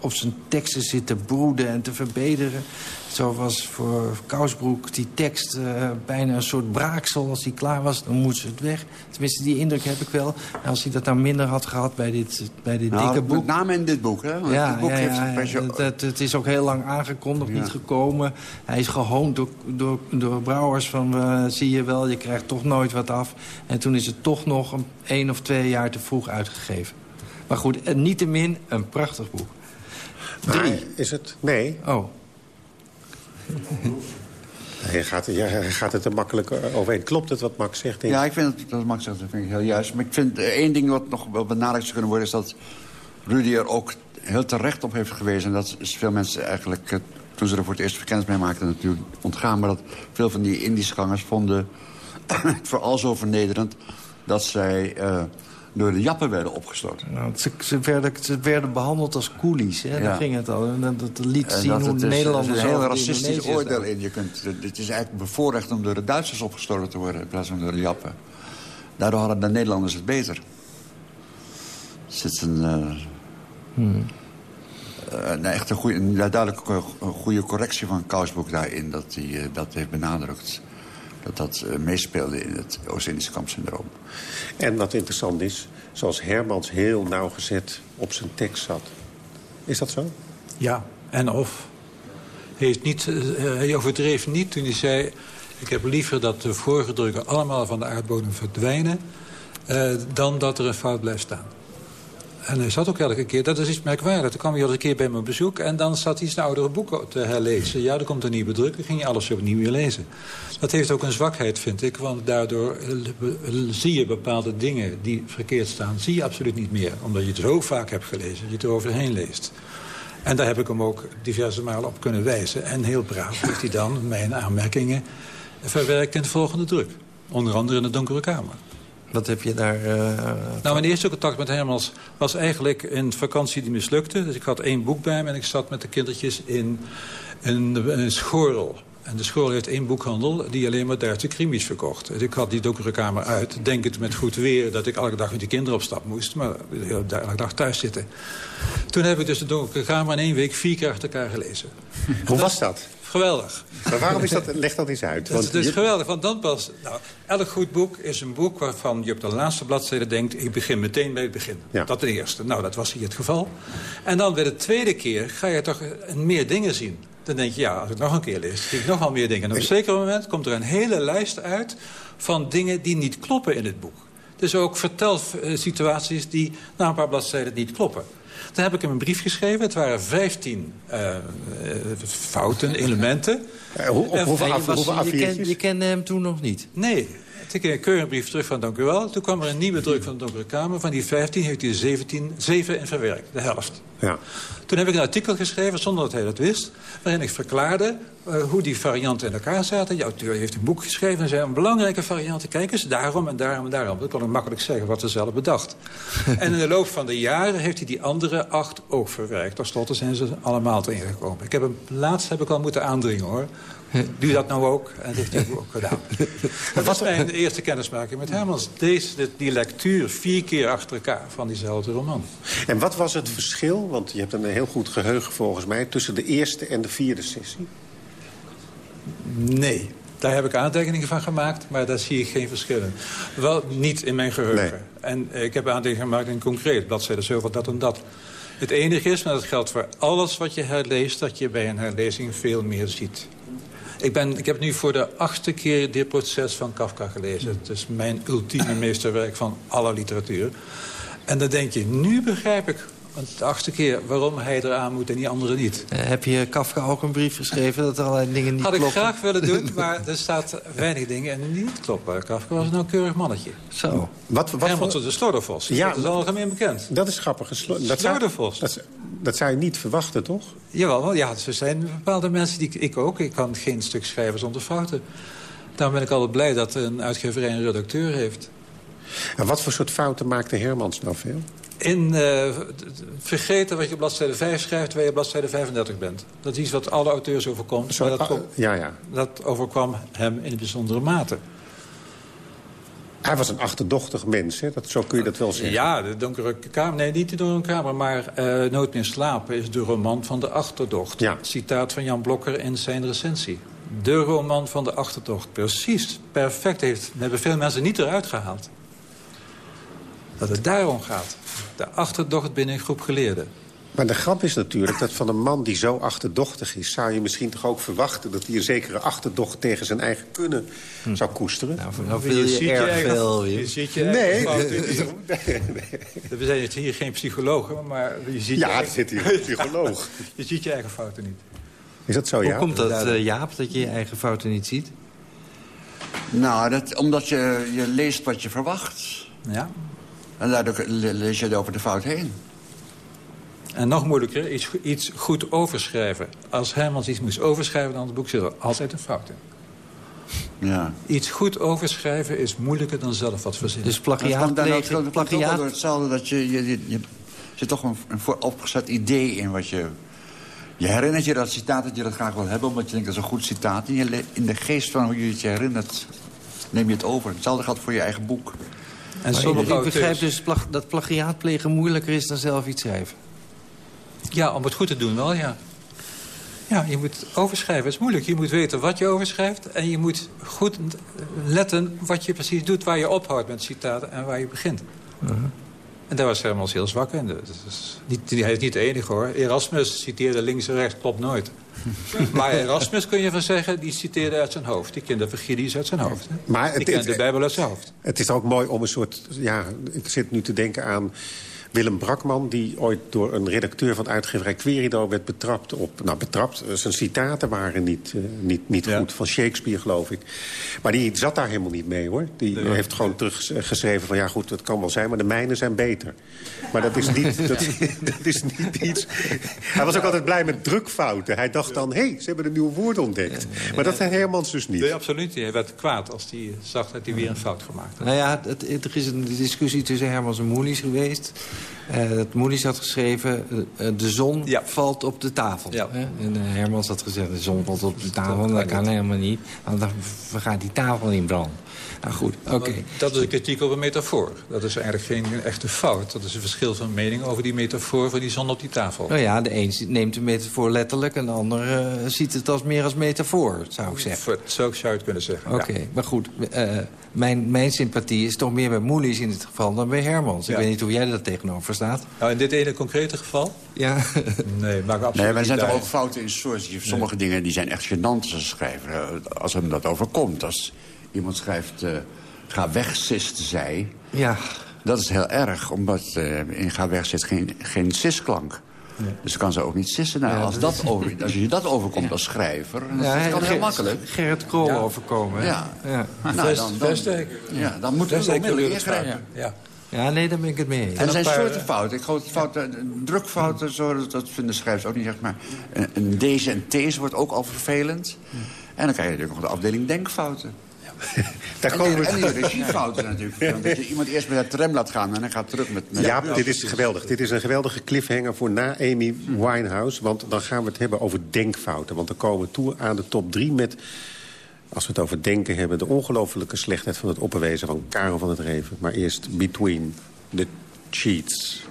op zijn teksten zit te broeden en te verbeteren. Zo was voor Kousbroek die tekst uh, bijna een soort braaksel. Als die klaar was, dan moest het weg. Tenminste, die indruk heb ik wel. En als hij dat nou minder had gehad bij dit, bij dit nou, dikke boek... Met name in dit boek, hè? Want ja, dit boek ja, heeft ja, een ja. Het, is ook heel lang aangekondigd, niet gekomen. Hij is gehoond door, door, door Brouwers van... Uh, zie je wel, je krijgt toch nooit wat af. En toen is het toch nog een, één of twee jaar te vroeg uitgegeven. Maar goed, niettemin een prachtig boek. Drie. is het? Nee. Oh. (laughs) Hij gaat, ja, hij gaat het er makkelijk overheen. Klopt het wat Max zegt? Ja, ik vind het, wat Max zegt, dat vind ik heel juist. Maar ik vind één ding wat nog wel benadrukt zou kunnen worden... is dat Rudy er ook heel terecht op heeft gewezen. En dat is veel mensen eigenlijk, toen ze er voor het eerst kennis mee maakten... natuurlijk ontgaan. Maar dat veel van die Indische gangers vonden... (coughs) vooral zo vernederend dat zij... Uh, door de jappen werden opgesloten. Nou, ze, ze, werden, ze werden behandeld als coolies. Hè? Ja. Daar ging het al. En dat liet zien hoe de Nederlanders... Er is een heel racistisch oordeel in. Je kunt, het is eigenlijk bevoorrecht om door de Duitsers opgestoten te worden... in plaats van door de jappen. Daardoor hadden de Nederlanders het beter. Er zit een... Uh, hmm. een echt een, goede, een duidelijk een goede correctie van Kousbroek daarin... dat hij uh, dat heeft benadrukt dat dat uh, meespeelde in het Oost-Indische kampsyndroom. En wat interessant is, zoals Hermans heel nauwgezet op zijn tekst zat. Is dat zo? Ja, en of. Hij, is niet, uh, hij overdreef niet toen hij zei... ik heb liever dat de vorige drukken allemaal van de aardbodem verdwijnen... Uh, dan dat er een fout blijft staan. En hij zat ook elke keer, dat is iets merkwaardigs. Toen kwam hij al een keer bij mijn bezoek en dan zat hij zijn oudere boeken te herlezen. Ja, er komt een nieuwe druk, dan ging je alles opnieuw weer lezen. Dat heeft ook een zwakheid, vind ik, want daardoor zie je bepaalde dingen die verkeerd staan... zie je absoluut niet meer, omdat je het zo vaak hebt gelezen, je het eroverheen leest. En daar heb ik hem ook diverse malen op kunnen wijzen. En heel braaf heeft hij dan mijn aanmerkingen verwerkt in de volgende druk. Onder andere in de Donkere Kamer. Wat heb je daar... Uh, nou, mijn eerste contact met Hermans was eigenlijk een vakantie die mislukte. Dus ik had één boek bij me en ik zat met de kindertjes in een, een schorrel. En de school heeft één boekhandel die alleen maar Duitse krimis verkocht. Dus ik had die donkere kamer uit, denkend met goed weer... dat ik elke dag met die kinderen op stap moest, maar elke dag thuis zitten. Toen heb ik dus de donkere kamer in één week vier keer achter elkaar gelezen. Hoe was dat? Geweldig. Maar waarom is dat? Leg dat eens uit. Want het is geweldig, want dan pas... Nou, elk goed boek is een boek waarvan je op de laatste bladzijde denkt... ik begin meteen bij het begin. Ja. Dat de eerste. Nou, dat was hier het geval. En dan bij de tweede keer ga je toch meer dingen zien. Dan denk je, ja, als ik nog een keer lees, zie ik nogal meer dingen. En op een zeker moment komt er een hele lijst uit... van dingen die niet kloppen in het boek. Dus ook vertelsituaties die na een paar bladzijden niet kloppen. Toen heb ik hem een brief geschreven. Het waren 15 uh, eh, fouten, elementen. Uh, hoe, op, hoeveel, af, je, ken, je kende hem toen nog niet? Nee. Ik kreeg een keurenbrief terug van dank u wel. Toen kwam er een nieuwe druk van de Donkere Kamer. Van die 15 heeft hij 17, 7 in verwerkt, de helft. Ja. Toen heb ik een artikel geschreven, zonder dat hij dat wist... waarin ik verklaarde uh, hoe die varianten in elkaar zaten. De auteur heeft een boek geschreven en zei... een belangrijke variant, kijk eens, daarom en daarom en daarom. Dat kon ik makkelijk zeggen wat ze zelf bedacht. (laughs) en in de loop van de jaren heeft hij die andere acht ook verwerkt. Tot slotte zijn ze allemaal te ingekomen. Ik heb hem, laatst heb ik al moeten aandringen, hoor. Doe dat nou ook? En dat heeft hij ook gedaan. (laughs) Dat was mijn eerste kennismaking met Hermans. Deze, die lectuur vier keer achter elkaar van diezelfde roman. En wat was het verschil, want je hebt een heel goed geheugen volgens mij... tussen de eerste en de vierde sessie? Nee, daar heb ik aantekeningen van gemaakt, maar daar zie ik geen verschillen. Wel niet in mijn geheugen. En ik heb aantekeningen gemaakt in concreet, bladzijde zoveel, dat en dat. Het enige is, maar dat geldt voor alles wat je herleest... dat je bij een herlezing veel meer ziet. Ik, ben, ik heb nu voor de achtste keer dit proces van Kafka gelezen. Het is mijn ultieme (clears throat) meesterwerk van alle literatuur. En dan denk je, nu begrijp ik de achtste keer waarom hij eraan moet en die andere niet. Uh, heb je Kafka ook een brief geschreven dat er allerlei dingen niet kloppen? Had ik graag willen doen, (laughs) maar er staat weinig dingen en niet kloppen. Kafka was een nauwkeurig mannetje. Zo. Wat, wat voor... de Slordervos. Ja, dat is algemeen bekend. Dat is grappig. Dat Slordervos. Dat, dat zou je niet verwachten, toch? Jawel, ja, er zijn bepaalde mensen die ik ook. Ik kan geen stuk schrijven zonder fouten. Daarom ben ik altijd blij dat een uitgeverij een redacteur heeft. En wat voor soort fouten maakte Hermans nou veel? In uh, vergeten wat je op bladzijde 5 schrijft... terwijl je op bladzijde 35 bent. Dat is iets wat alle auteurs overkomt. Dat, ja, ja. dat overkwam hem in bijzondere mate. Hij was een achterdochtig mens, hè? Dat, zo kun je dat wel zeggen. Ja, de Donkere Kamer. Nee, niet de Donkere Kamer, maar uh, Nooit meer slapen... is de roman van de achterdocht. Ja. Citaat van Jan Blokker in zijn recensie. De roman van de achterdocht. Precies, perfect. Heeft, hebben veel mensen niet eruit gehaald. Dat het daarom gaat. De achterdocht binnen een groep geleerden. Maar de grap is natuurlijk dat van een man die zo achterdochtig is... zou je misschien toch ook verwachten dat hij een zekere achterdocht... tegen zijn eigen kunnen hm. zou koesteren. Nou, nou wil je, je erg veel. Je ziet je (laughs) nee. nee, We zijn hier geen psychologen, maar je ziet... Ja, er zit hier een psycholoog. (laughs) je ziet je eigen fouten niet. Is dat zo, Hoe Jaap? komt dat, uh, Jaap, dat je je eigen fouten niet ziet? Nou, dat, omdat je, je leest wat je verwacht. Ja. En daardoor lees je over de fout heen. En nog moeilijker, iets, iets goed overschrijven. Als Hermans iets moest overschrijven dan het boek, zit er altijd een fout in. Ja. Iets goed overschrijven is moeilijker dan zelf wat verzinnen. Dus plagiaat plegen, plagiaat... door hetzelfde dat je, je, je, je zit toch een, een vooropgezet idee in wat je... Je herinnert je dat citaat dat je dat graag wil hebben... omdat je denkt dat is een goed citaat. En je, in de geest van hoe je het je herinnert, neem je het over. Hetzelfde geldt voor je eigen boek. En sommige ik begrijp dus dat plagiaat plegen moeilijker is dan zelf iets schrijven. Ja, om het goed te doen wel, ja. Ja, je moet overschrijven. Het is moeilijk. Je moet weten wat je overschrijft. En je moet goed letten wat je precies doet. Waar je ophoudt met citaten en waar je begint. Uh En daar was Hermans heel zwak in. Dat is niet, hij is niet de enige hoor. Erasmus citeerde links en rechts, klopt nooit. (laughs) maar Erasmus kun je van zeggen, die citeerde uit zijn hoofd. Die kende Virgilius uit zijn hoofd. Hè? Maar het, die kende de Bijbel uit zijn hoofd. Het is ook mooi om een soort... Ja, ik zit nu te denken aan Willem Brakman, die ooit door een redacteur van uitgeverij Querido werd betrapt op... Nou, betrapt, eh, zijn citaten waren niet, uh, niet, niet goed, van Shakespeare geloof ik. Maar die zat daar helemaal niet mee, hoor. Die nee. heeft gewoon teruggeschreven van, ja goed, dat kan wel zijn... maar de mijnen zijn beter. Maar dat is (laughs) niet, dat, dat is niet iets... Hij was ook altijd blij met drukfouten. Hij dacht dan, hé, hey, ze hebben een nieuw woord ontdekt. Maar dat zei Hermans dus niet. Nee, absoluut. Hij werd kwaad als hij zag dat hij weer een fout gemaakt had. Nou ja, het, er is een discussie tussen Hermans en Moelis geweest. Uh, dat had geschreven, uh, de zon ja. valt op de tafel. Ja. Hè? En uh, Hermans had gezegd, de zon valt op de tafel. Dat, dat kan helemaal niet, want dan gaat die tafel in brand. Nou goed, oké. Okay. Dat is een kritiek op een metafoor. Dat is eigenlijk geen echte fout. Dat is een verschil van mening over die metafoor van die zon op die tafel. Nou ja, de een neemt de metafoor letterlijk... en de ander uh, ziet het als meer als metafoor, zou ik zeggen. Zo zou je het kunnen zeggen, Oké, okay, ja. maar goed. Uh, mijn, mijn sympathie is toch meer bij Moelis in dit geval dan bij Hermans. Ja. Ik weet niet hoe jij er tegenover staat. Nou, in dit ene concrete geval? Ja. (laughs) nee, maar absoluut Nee, maar er zijn toch ook fouten in soort. Sommige nee. dingen die zijn echt gênant als schrijver. Als hem dat overkomt. Als iemand schrijft... Uh, ga weg, siste zij. Ja. Dat is heel erg, omdat uh, in ga weg zit geen, geen sisklank. Ja. Dus kan ze ook niet sissen. Nou, ja, als, dat over, als je dat overkomt ja. als schrijver, dan ja, is dat heel makkelijk. Gerrit Krol ja. overkomen. Ja. ja. Nou, dan, dan, ja, dan moeten we onmiddellijk ingrijpen. Ja. Ja, nee, daar ben ik het mee eens. En er zijn soorten fouten. Ik geloof fouten, drukfouten, zo, dat vinden schrijvers ook niet echt. Maar een D's en T's wordt ook al vervelend. En dan krijg je natuurlijk nog de afdeling denkfouten. (laughs) Daar en, komen we... en die regiefouten (laughs) natuurlijk. Dat je iemand eerst met de tram laat gaan en dan gaat terug met... met ja, dit is geweldig. Dit is een geweldige cliffhanger voor na Amy Winehouse. Want dan gaan we het hebben over denkfouten. Want dan komen we toe aan de top drie met... Als we het over denken hebben, de ongelofelijke slechtheid van het opperwezen van Karel van het Reven. Maar eerst Between the Cheats.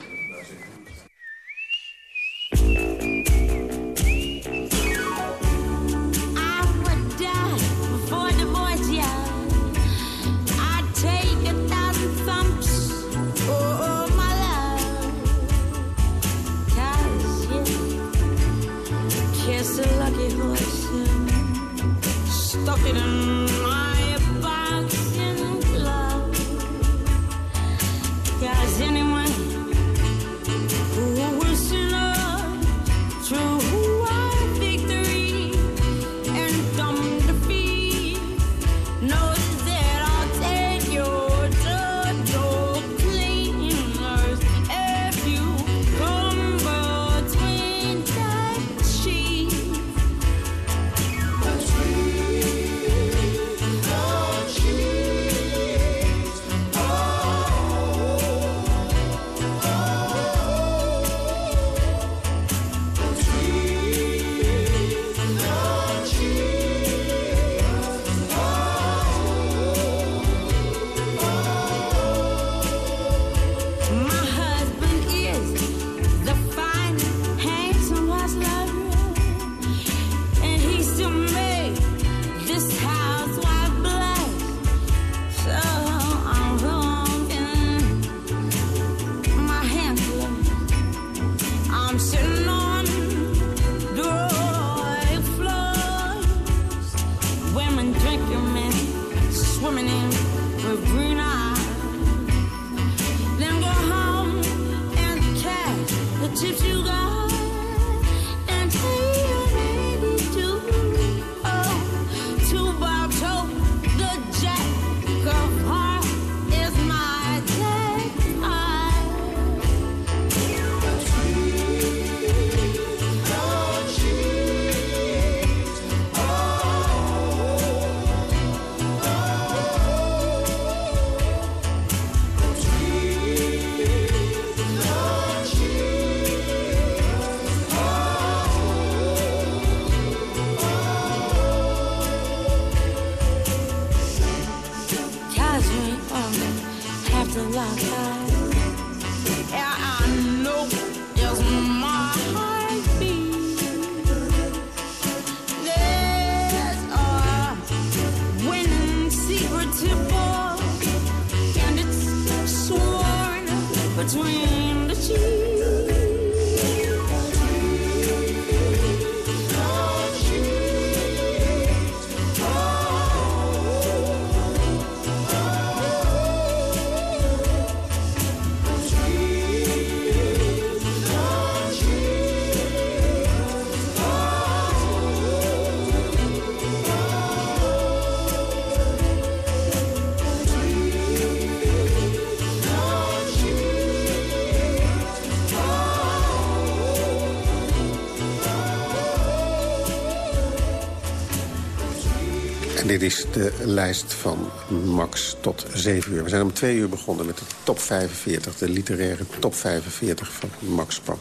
Dit is de lijst van Max tot 7 uur. We zijn om 2 uur begonnen met de top 45, de literaire top 45 van Max Pam.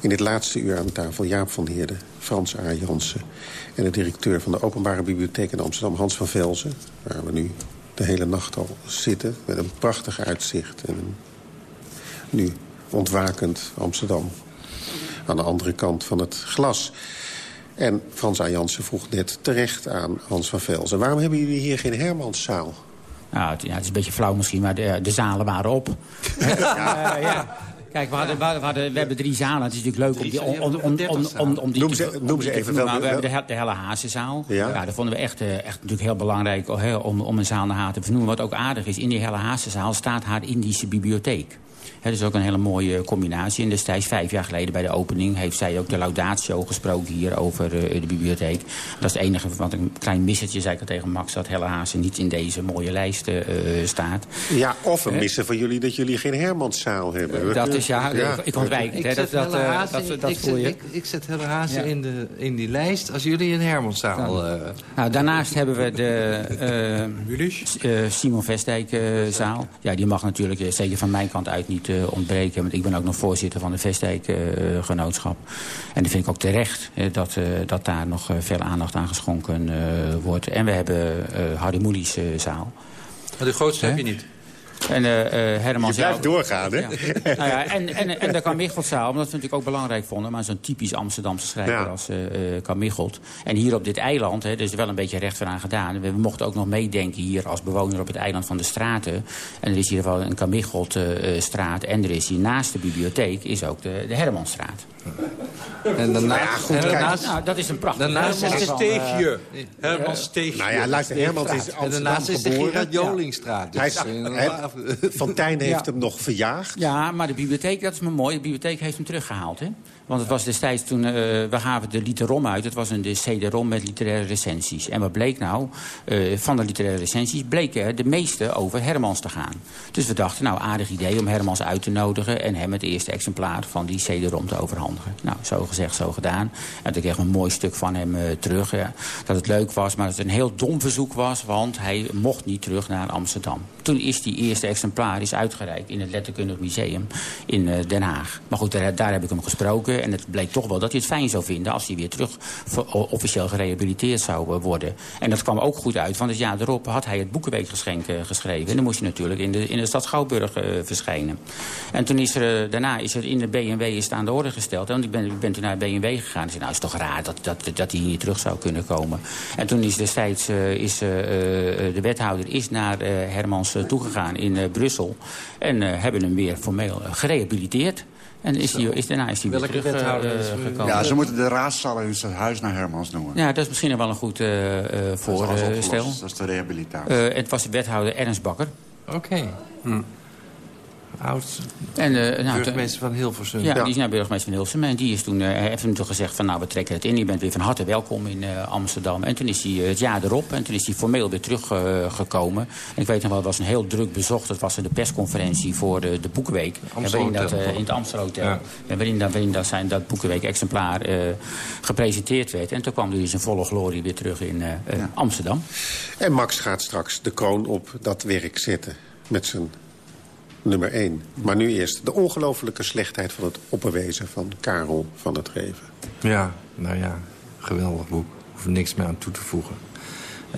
In dit laatste uur aan tafel Jaap van Heerden, Frans A. Jansen... en de directeur van de Openbare Bibliotheek in Amsterdam, Hans van Velzen... waar we nu de hele nacht al zitten met een prachtig uitzicht... en nu ontwakend Amsterdam aan de andere kant van het glas. En Frans A. Jansen vroeg net terecht aan Hans van Velzen... waarom hebben jullie hier geen Hermanszaal? Nou, het, ja, het is een beetje flauw misschien, maar de, de zalen waren op. ja. (laughs) ja. Kijk, we, hadden, we, hadden, we hebben drie zalen. Het is natuurlijk leuk om die, om, om, om, om, om die noem ze, noem ze even wel. We hebben de, de Helle Hazenzaal. Ja. ja, dat vonden we echt, echt natuurlijk heel belangrijk om, om een zaal naar haar te vernoemen. Wat ook aardig is, in die Helle Hazenzaal staat haar Indische bibliotheek. Dat is ook een hele mooie combinatie. En destijds, vijf jaar geleden bij de opening... heeft zij ook de laudatio gesproken hier over uh, de bibliotheek. Dat is het enige, wat een klein missetje, zei ik al tegen Max... dat Helle Hazen niet in deze mooie lijst uh, staat. Ja, of een missen van jullie dat jullie geen Hermanszaal hebben. dat is, ja, ja. ik ontwijk het. Dat, dat, uh, dat, dat, voel je. Ik, ik zet Helle Hazen ja. in, de, in die lijst als jullie een Hermanszaal... Nou, daarnaast hebben we de (laughs) Simon Vestdijk-zaal. ja, die mag natuurlijk zeker van mijn kant uit niet ontbreken. Want ik ben ook nog voorzitter van de Vestdijk-genootschap. en dat vind ik ook terecht dat, dat daar nog veel aandacht aan geschonken wordt. En we hebben Hardy Moelies zaal. Maar de grootste heb je niet. En uh, Herman Je blijft doorgaan, hè? Ja. nou ja, en, en, en de Kamicheltzaal, omdat we natuurlijk ook belangrijk vonden... maar zo'n typisch Amsterdamse schrijver ja. als uh, Kamichelt. En hier op dit eiland, hè, er is wel een beetje recht voor aan gedaan. We mochten ook nog meedenken hier als bewoner op het eiland van de Straten. En er is hier wel een Kamicheltstraat. en er is hier naast de bibliotheek is ook de, de Hermanstraat. En daarna, ja, goed, en daarnaast, nou, dat is een prachtig. Daarnaast is het steegje. Uh, Herman Steegje. Nou ja, luister, Herman is Amsterdam En daarnaast is de Gerard Jolingstraat. Dus hij is, hij, Van Tijn heeft ja. hem nog verjaagd. Ja, maar de bibliotheek, dat is me mooi. De bibliotheek heeft hem teruggehaald, hè? Want het was destijds toen, uh, we gaven de literom uit. Het was een CD-ROM met literaire recensies. En wat bleek nou? Uh, van de literaire recensies bleken de meeste over Hermans te gaan. Dus we dachten, nou, aardig idee om Hermans uit te nodigen... en hem het eerste exemplaar van die CD-ROM te overhandigen. Nou, zo gezegd, zo gedaan. En toen kreeg ik een mooi stuk van hem uh, terug. Ja, dat het leuk was, maar dat het een heel dom verzoek was... want hij mocht niet terug naar Amsterdam. Toen is die eerste exemplaar is uitgereikt in het Letterkundig Museum in Den Haag. Maar goed, daar, daar heb ik hem gesproken. En het bleek toch wel dat hij het fijn zou vinden... als hij weer terug officieel gerehabiliteerd zou worden. En dat kwam ook goed uit, want het jaar erop had hij het Boekenweekgeschenk uh, geschreven. En dan moest hij natuurlijk in de, in de stad Schouwburg uh, verschijnen. En toen is er, daarna is er in de BMW is aan de orde gesteld. Want ik ben, ik ben toen naar BMW gegaan. En zei, nou, is toch raar dat, dat, dat hij hier terug zou kunnen komen. En toen is destijds is, de wethouder is naar Hermans toegegaan in Brussel. En hebben hem weer formeel gerehabiliteerd. En is die, is, daarna is hij weer terug uh, gekomen. Ja, ze moeten de raadzaal in zijn huis naar Hermans noemen. Ja, dat is misschien wel een goed uh, voorstel. Dat, dat is de rehabilitatie. het was de wethouder Ernst Bakker. Oké. Okay. Hm oud en, uh, nou, burgemeester van Hilversum. Ja, ja, die is nou burgemeester van Hilversum. En die is toen, uh, heeft hem toen gezegd van nou, we trekken het in. Je bent weer van harte welkom in uh, Amsterdam. En toen is hij het jaar erop. En toen is hij formeel weer teruggekomen. en ik weet nog wel, het was een heel druk bezocht. Het was de persconferentie voor de, de Boekenweek. En waarin dat, in het Amstelhotel. Ja. En waarin, dat, waarin dat zijn dat Boekenweek-exemplaar gepresenteerd werd. En toen kwam hij dus in volle glorie weer terug in ja. Amsterdam. En Max gaat straks de kroon op dat werk zetten. Met zijn nummer 1. Maar nu eerst de ongelofelijke slechtheid van het opperwezen van Karel van het Reven. Ja, nou ja, geweldig boek. Hoef niks meer aan toe te voegen.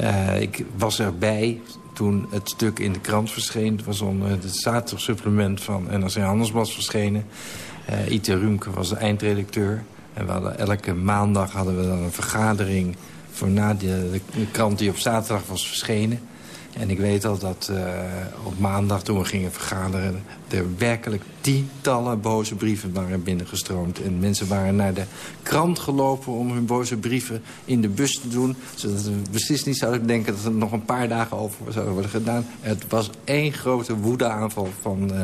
Uh, ik was erbij toen het stuk in de krant verscheen. Het was onder het zaterdagsupplement van NRC Handelsblad verschenen. Uh, Ite Rumke was de eindredacteur. En we hadden, elke maandag hadden we dan een vergadering... voor na de krant die op zaterdag was verschenen. En ik weet al dat uh, op maandag toen we gingen vergaderen... er werkelijk tientallen boze brieven waren binnengestroomd. En mensen waren naar de krant gelopen om hun boze brieven in de bus te doen. Zodat we beslist niet zouden denken dat er nog een paar dagen over zouden worden gedaan. Het was één grote woedeaanval van, uh,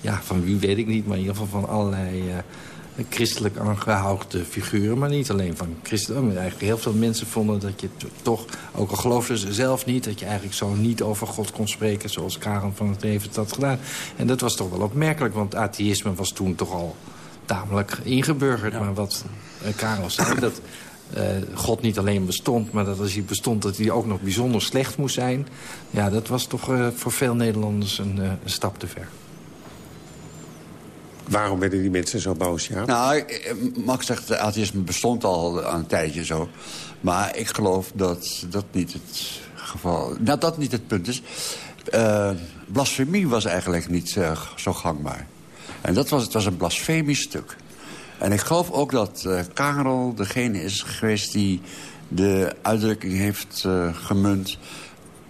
ja, van wie weet ik niet... maar in ieder geval van allerlei... Uh, christelijk aangehouden figuren. Maar niet alleen van christenen. Eigenlijk heel veel mensen vonden dat je toch, ook al geloofden ze zelf niet... dat je eigenlijk zo niet over God kon spreken zoals Karel van het Leven het had gedaan. En dat was toch wel opmerkelijk, want atheïsme was toen toch al tamelijk ingeburgerd. Ja. Maar wat uh, Karel zei, dat eh, God niet alleen bestond, maar dat als hij bestond... dat hij ook nog bijzonder slecht moest zijn. Ja, dat was toch uh, voor veel Nederlanders een, uh, een, stap te ver. Waarom werden die mensen zo boos, ja? Nou, Max zegt, de atheïsme bestond al een tijdje zo. Maar ik geloof dat dat niet het geval... Nou, dat niet het punt is. blasfemie was eigenlijk niet zo gangbaar. En dat was, het was een blasfemisch stuk. En ik geloof ook dat Karel degene is geweest die de uitdrukking heeft gemunt...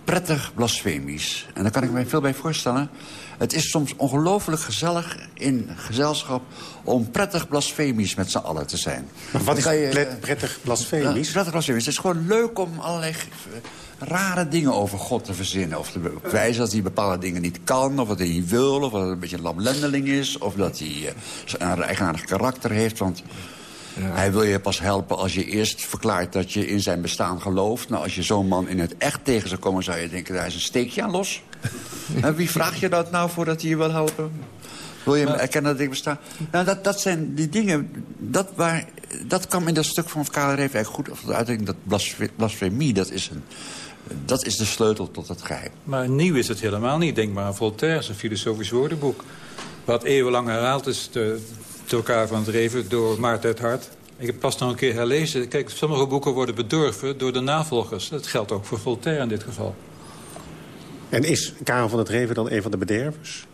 prettig blasfemisch. En daar kan ik me veel bij voorstellen. Het is soms ongelooflijk gezellig in gezelschap... om prettig blasfemisch met z'n allen te zijn. Maar wat is je, prettig blasfemisch? Uh, prettig blasfemisch. Het is gewoon leuk om allerlei rare dingen over God te verzinnen. Of te bewijzen dat hij bepaalde dingen niet kan, of dat hij niet wil... of dat hij een beetje een lamlendeling is, of dat hij uh, een eigenaardig karakter heeft. Want ja. hij wil je pas helpen als je eerst verklaart dat je in zijn bestaan gelooft. Nou, als je zo'n man in het echt tegen zou komen, zou je denken... daar is een steekje aan los. (laughs) en wie vraag je dat nou voordat hij je wil helpen? Wil je hem erkennen dat ik besta? Nou, dat, dat zijn die dingen... Dat, waar, dat kwam in dat stuk van Karel Reef eigenlijk goed... Of de dat blasfemie, dat is een dat is de sleutel tot het geheim. Maar nieuw is het helemaal niet. Denk maar aan Voltaire, zijn filosofisch woordenboek. Wat eeuwenlang herhaald is door elkaar van het Reven door Maarten het Hart. Ik heb pas nog een keer herlezen. Kijk, sommige boeken worden bedorven door de navolgers. Dat geldt ook voor Voltaire in dit geval. En is Karel van het Reven dan een van de bedervers?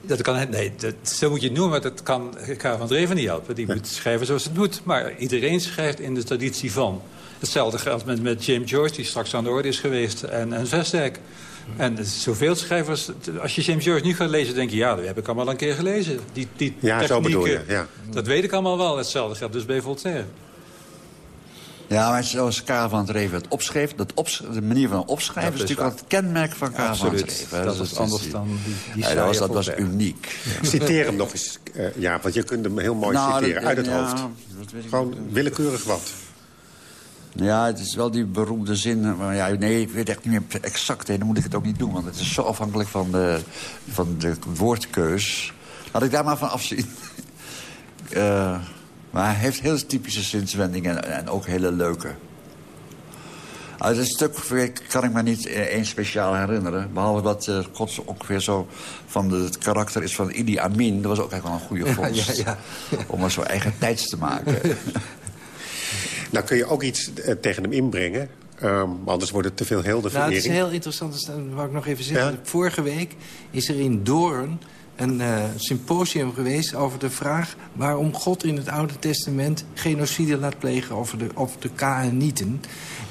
Dat kan, nee, dat, zo moet je het noemen, maar dat kan Karel van het Reven niet helpen. Die moet schrijven zoals het moet. Maar iedereen schrijft in de traditie van. Hetzelfde geldt met, met James Joyce, die straks aan de orde is geweest, en, en Vestdijk. En zoveel schrijvers, als je James Joyce nu gaat lezen, denk je... ja, dat heb ik allemaal een keer gelezen. Die, die ja, zo bedoel je, ja. Dat weet ik allemaal wel. Hetzelfde geldt dus bij Voltaire. Ja, maar zoals Karel van het Reven het opschreef... Dat de manier van opschrijven is natuurlijk wel het kenmerk van Karel van het Reven. Dat, is anders dan die, die ja, dat, was, dat was uniek. Citeer hem nog eens, uh, ja, want je kunt hem heel mooi nou, citeren uit het hoofd. Gewoon willekeurig wat. Ja, het is wel die beroemde zin. Maar ja, nee, ik weet echt niet meer exact. Dan moet ik het ook niet doen, want het is zo afhankelijk van de, van de woordkeus. Laat ik daar maar van afzien. uh, (laughs) maar hij heeft heel typische zinswendingen en, en ook hele leuke. Uit het stuk kan ik me niet één speciaal herinneren. Behalve dat uh, God ongeveer zo van de, het karakter is van Idi Amin. Dat was ook echt wel een goede (laughs) vondst. Ja, ja, ja. Om maar zo eigen tijds te maken. (laughs) Nou kun je ook iets uh, tegen hem inbrengen. Um, anders wordt het te veel heldenverering. Nou, het is heel interessant. Dat wou ik nog even zeggen. Ja? Vorige week is er in Doorn een uh, symposium geweest over de vraag... waarom God in het Oude Testament genocide laat plegen over de, over de Kaanieten.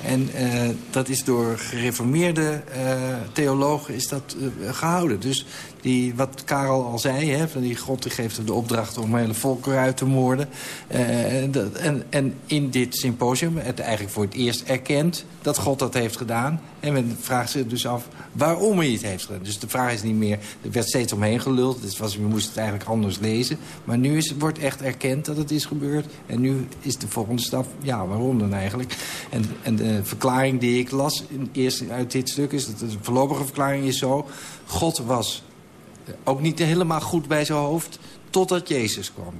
En uh, dat is door gereformeerde uh, theologen is dat gehouden. Dus die, wat Karel al zei, hè, van die God die geeft de opdracht om hele volkeren uit te moorden. en, en, en, in dit symposium, het eigenlijk voor het eerst erkend dat God dat heeft gedaan. En men vraagt zich dus af waarom hij het heeft gedaan. Dus de vraag is niet meer, er werd steeds omheen geluld. Dus was, je moest het eigenlijk anders lezen. Maar nu is, wordt echt erkend dat het is gebeurd. En nu is de volgende stap, ja, waarom dan eigenlijk? En, en de verklaring die ik las in, eerst uit dit stuk is... dat de voorlopige verklaring is zo... God was ook niet helemaal goed bij zijn hoofd totdat Jezus kwam.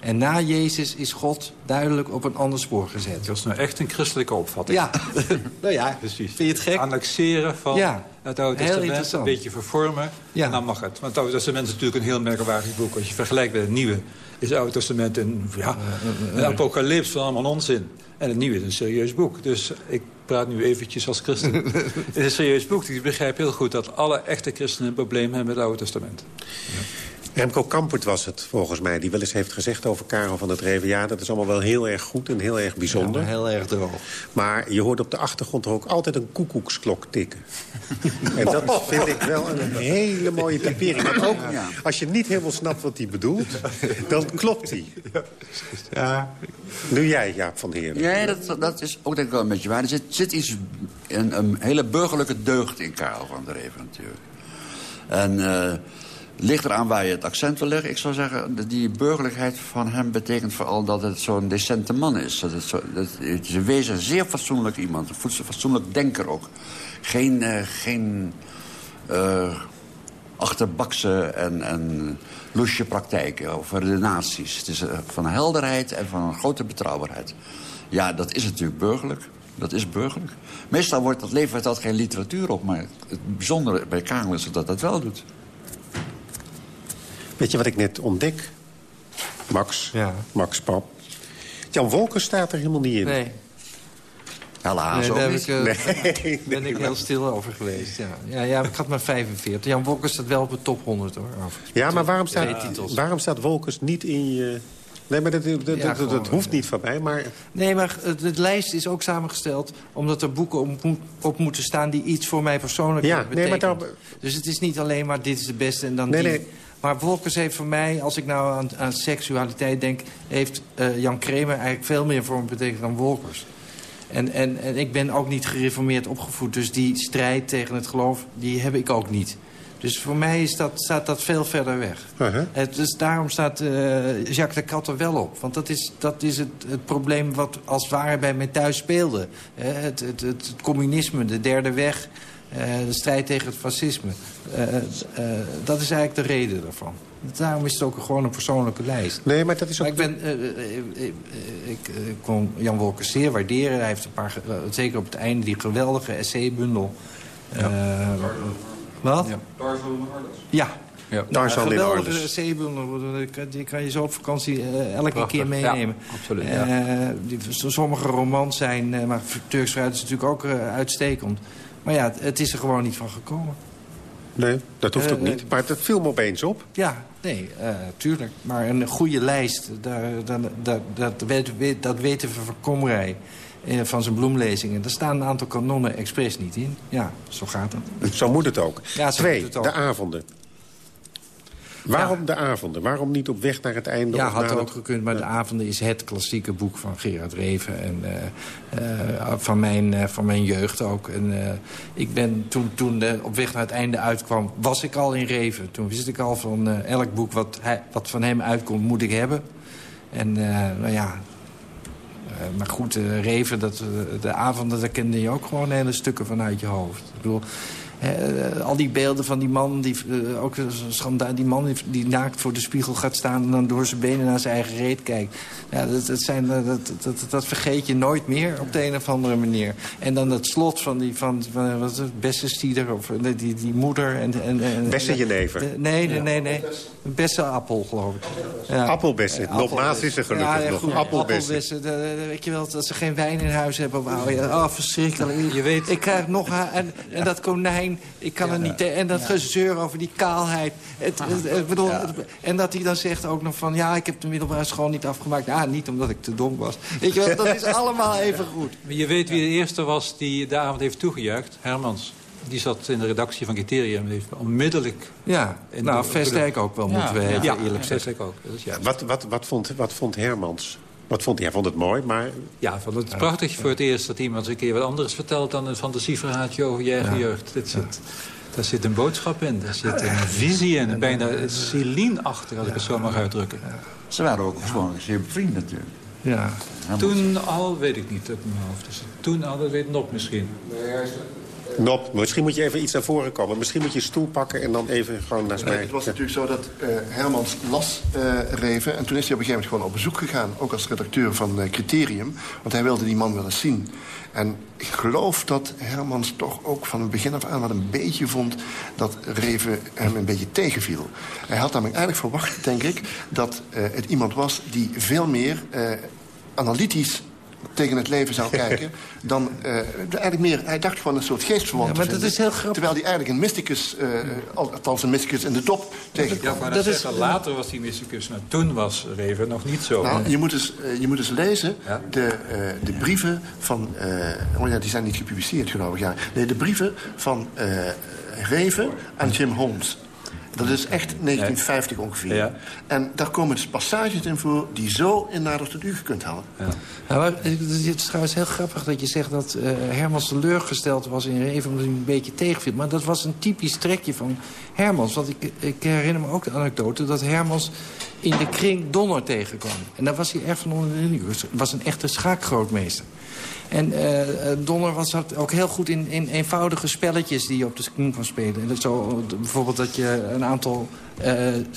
En na Jezus is God duidelijk op een ander spoor gezet. Dat is nou echt een christelijke opvatting. Ja, (laughs) nou ja, precies. Vind je het gek? Annexeren van ja. het Oude Testament, een beetje vervormen. Ja. En dan mag het. Want het Oude Testament is natuurlijk een heel merkwaardig boek. Als je vergelijkt met het Nieuwe, is het Oude Testament een, ja, een apocalyps van allemaal onzin. En het Nieuwe is een serieus boek. Dus ik praat nu eventjes als christen. (laughs) het is een serieus boek. Ik begrijp heel goed dat alle echte christenen een probleem hebben met het Oude Testament. Ja. Remco Kampert was het, volgens mij, die wel eens heeft gezegd over Karel van het Reven... ja, dat is allemaal wel heel erg goed en heel erg bijzonder. Ja, heel erg droog. Maar je hoort op de achtergrond er ook altijd een koekoeksklok tikken. en dat vind ik wel een hele mooie typering. Want ook als je niet helemaal snapt wat hij bedoelt, dan klopt hij. Ja. Nu jij, Jaap van Heer. Ja, dat, dat is ook denk ik wel een beetje waar. Er zit, zit iets, een, een hele burgerlijke deugd in Karel van der Reven natuurlijk. En... Uh, ligt eraan waar je het accent wil leggen. Ik zou zeggen, die burgerlijkheid van hem betekent vooral dat het zo'n decente man is. Dat het, zo, dat, het is een wezen zeer fatsoenlijk iemand. Een fatsoenlijk denker ook. Geen, uh, geen uh, achterbakse en, en loesje praktijken over redenaties. Het is eh, van helderheid en van een grote betrouwbaarheid. Ja, dat is natuurlijk burgerlijk. Dat is burgerlijk. Meestal wordt dat, levert dat geen literatuur op... maar het bijzondere bij Karel is dat dat wel doet. Weet je wat ik net ontdek? Max, Max Pap. Jan Wolkers staat er helemaal niet in. Nee. Helaas nee, daar ik, eh, Nee, (laughs) ben ik heel stil over geweest. Ja. Ja, ja, ik had maar 45. Jan Wolkers staat wel op de top 100 hoor. Ja, maar waarom staat, titels. waarom staat Wolkers niet in je... Nee, maar dat, dat, dat, Ja, dat- dat gewoon, hoeft niet van mij, maar... Nee, maar het, lijst is ook samengesteld... omdat er boeken op, moet- op moeten staan die iets voor mij persoonlijk Ja, nee, maar daar- Dus het is niet alleen maar dit is de beste en dan Nee, die. nee. Maar Wolkers heeft voor mij, als ik nou aan, aan seksualiteit denk... heeft eh, Jan Kramer eigenlijk veel meer voor me betekend dan Wolkers. En, en, en ik ben ook niet gereformeerd opgevoed. Dus die strijd tegen het geloof, die heb ik ook niet. Dus voor mij is dat, staat dat veel verder weg. Uh-huh. Het, dus daarom staat eh, Jacques de Cat er wel op. Want dat is, dat is het, het probleem wat als het ware bij mij thuis speelde. Eh, het, het, het, communisme, de derde weg, de strijd tegen het fascisme. Eh, eh, dat is eigenlijk de reden daarvan. Daarom is het ook gewoon een persoonlijke lijst. Nee, maar dat is ook... Maar ik, ben, eh, eh, eh, eh, ik, eh, ik kon Jan Wolkers zeer waarderen. Hij heeft een paar, eh, zeker op het einde, die geweldige essay-bundel. Eh, wat? Ja. Ja. Nou, Tarzan geweldige essay-bundel. Die kan- je zo op vakantie eh, elke Prachtig. keer meenemen. Ja, absoluut, ja. Eh, die, sommige romans zijn... eh, maar Turks fruit is natuurlijk ook eh, uitstekend. Maar ja, het, het is er gewoon niet van gekomen. Nee, dat hoeft ook Eh, niet. Maar dat viel me opeens op. Ja, nee, eh, tuurlijk. Maar een goede lijst, daar, daar, daar, dat, weet, dat weten we van Komrij. eh, van zijn bloemlezingen. Daar staan een aantal kanonnen expres niet in. Ja, zo gaat het. Zo moet het ook. Ja, zo Twee, het ook. de avonden. Waarom de avonden? Waarom niet op weg naar het einde? Ja, of had naar ook het- gekund. Maar De Avonden is het klassieke boek van Gerard Reven. En eh, eh, van, mijn, eh, van mijn jeugd ook. En ik ben toen, toen eh, op weg naar het einde uitkwam, was ik al in Reven. Toen wist ik al van elk boek wat, hij, wat van hem uitkomt, moet ik hebben. En nou ja... maar goed, Reven, dat, de avonden, daar kende je ook gewoon hele stukken vanuit je hoofd. Ik bedoel, eh, al die beelden van die man, die, eh, ook schandaal, die man die, die naakt voor de spiegel gaat staan... en dan door zijn benen naar zijn eigen reet kijkt. Ja, dat, dat, zijn, eh, dat, dat, dat vergeet je nooit meer op de een of andere manier. En dan het slot van die, van, van wat is het, Bessenstieder, of eh, die, die moeder... En, en, en, Bessenjenever. Nee, nee, nee, nee. Een bessenappel, geloof ik. Ja. Appelbessen. Nogmaals is er gelukkig ja, nog goed. appelbessen. Appelbessen. De- de- weet je wel, dat ze geen wijn in huis hebben. Ja, oh, verschrikkelijk. Je weet... Ik krijg nog... En, en dat konijn, ik kan er niet... En dat gezeur over die kaalheid. Het, het- bedoel, het- en dat hij dan zegt ook nog van... Ja, ik heb de middelbare school niet afgemaakt. Ja, niet omdat ik te dom was. Weet je wel, dat is allemaal even goed. Maar je weet wie de eerste was die de avond heeft toegejuicht? Hermans. Die zat in de redactie van Criterium. Die heeft onmiddellijk... Ja, nou, Vestdijk ook wel, moeten we ja, eerlijk zeggen. Vestdijk ook. Dat is juist. Wat, wat, wat, vond, wat vond Hermans? Wat vond hij? Hij vond het mooi, maar... Ja, van het prachtig voor het eerst dat iemand een keer wat anders vertelt... dan een fantasieverhaaltje over je eigen jeugd. Dit zit, daar zit een boodschap in, daar zit een visie in. Bijna Celine-achtig, als ik het zo mag uitdrukken. Ze waren ook gewoon zeer bevriend natuurlijk. Ja. Toen al, weet ik niet uit mijn hoofd. Dus toen al, dat weet Nop misschien. Nop, misschien moet je even iets naar voren komen. Misschien moet je stoel pakken en dan even gewoon Nee, mij. het was natuurlijk zo dat eh, Hermans las eh, Reven... en toen is hij op een gegeven moment gewoon op bezoek gegaan... ook als redacteur van eh, Criterium. Want hij wilde die man wel eens zien. En ik geloof dat Hermans toch ook van het begin af aan... wat een beetje vond dat Reven hem een beetje tegenviel. Hij had namelijk eigenlijk verwacht, denk ik... dat het iemand was die veel meer analytisch tegen het leven zou (laughs) kijken... dan eh, eigenlijk meer... Hij dacht gewoon een soort geestverwant Ja, te maar dat vinden. is heel grappig. Terwijl hij eigenlijk een mysticus, eh, al- althans een mysticus in de top, tegenkwam. Ja, maar Dat dat is- later was die mysticus. Maar toen was Reven nog niet zo. Nou, je moet eens, eh, je moet eens lezen Ja? de, eh, de brieven van... eh, oh ja, die zijn niet gepubliceerd, geloof ik. Ja. Nee, de brieven van eh, Reven aan Jim Holmes. Dat is echt 1950 ongeveer. Ja. En daar komen dus passages in voor die zo in nader tot u kunt halen. Ja, maar het is trouwens heel grappig dat je zegt dat eh Hermans teleurgesteld was in Reven... omdat hij een beetje tegenviel. Maar dat was een typisch trekje van Hermans, want ik, ik herinner me ook de anekdote... dat Hermans in de kring Donner tegenkwam. En daar was hij erg van onder de. Het was een echte schaakgrootmeester. En uh, Donner was dat ook heel goed in, in eenvoudige spelletjes die je op de screen kon spelen. En dat zo, bijvoorbeeld dat je een aantal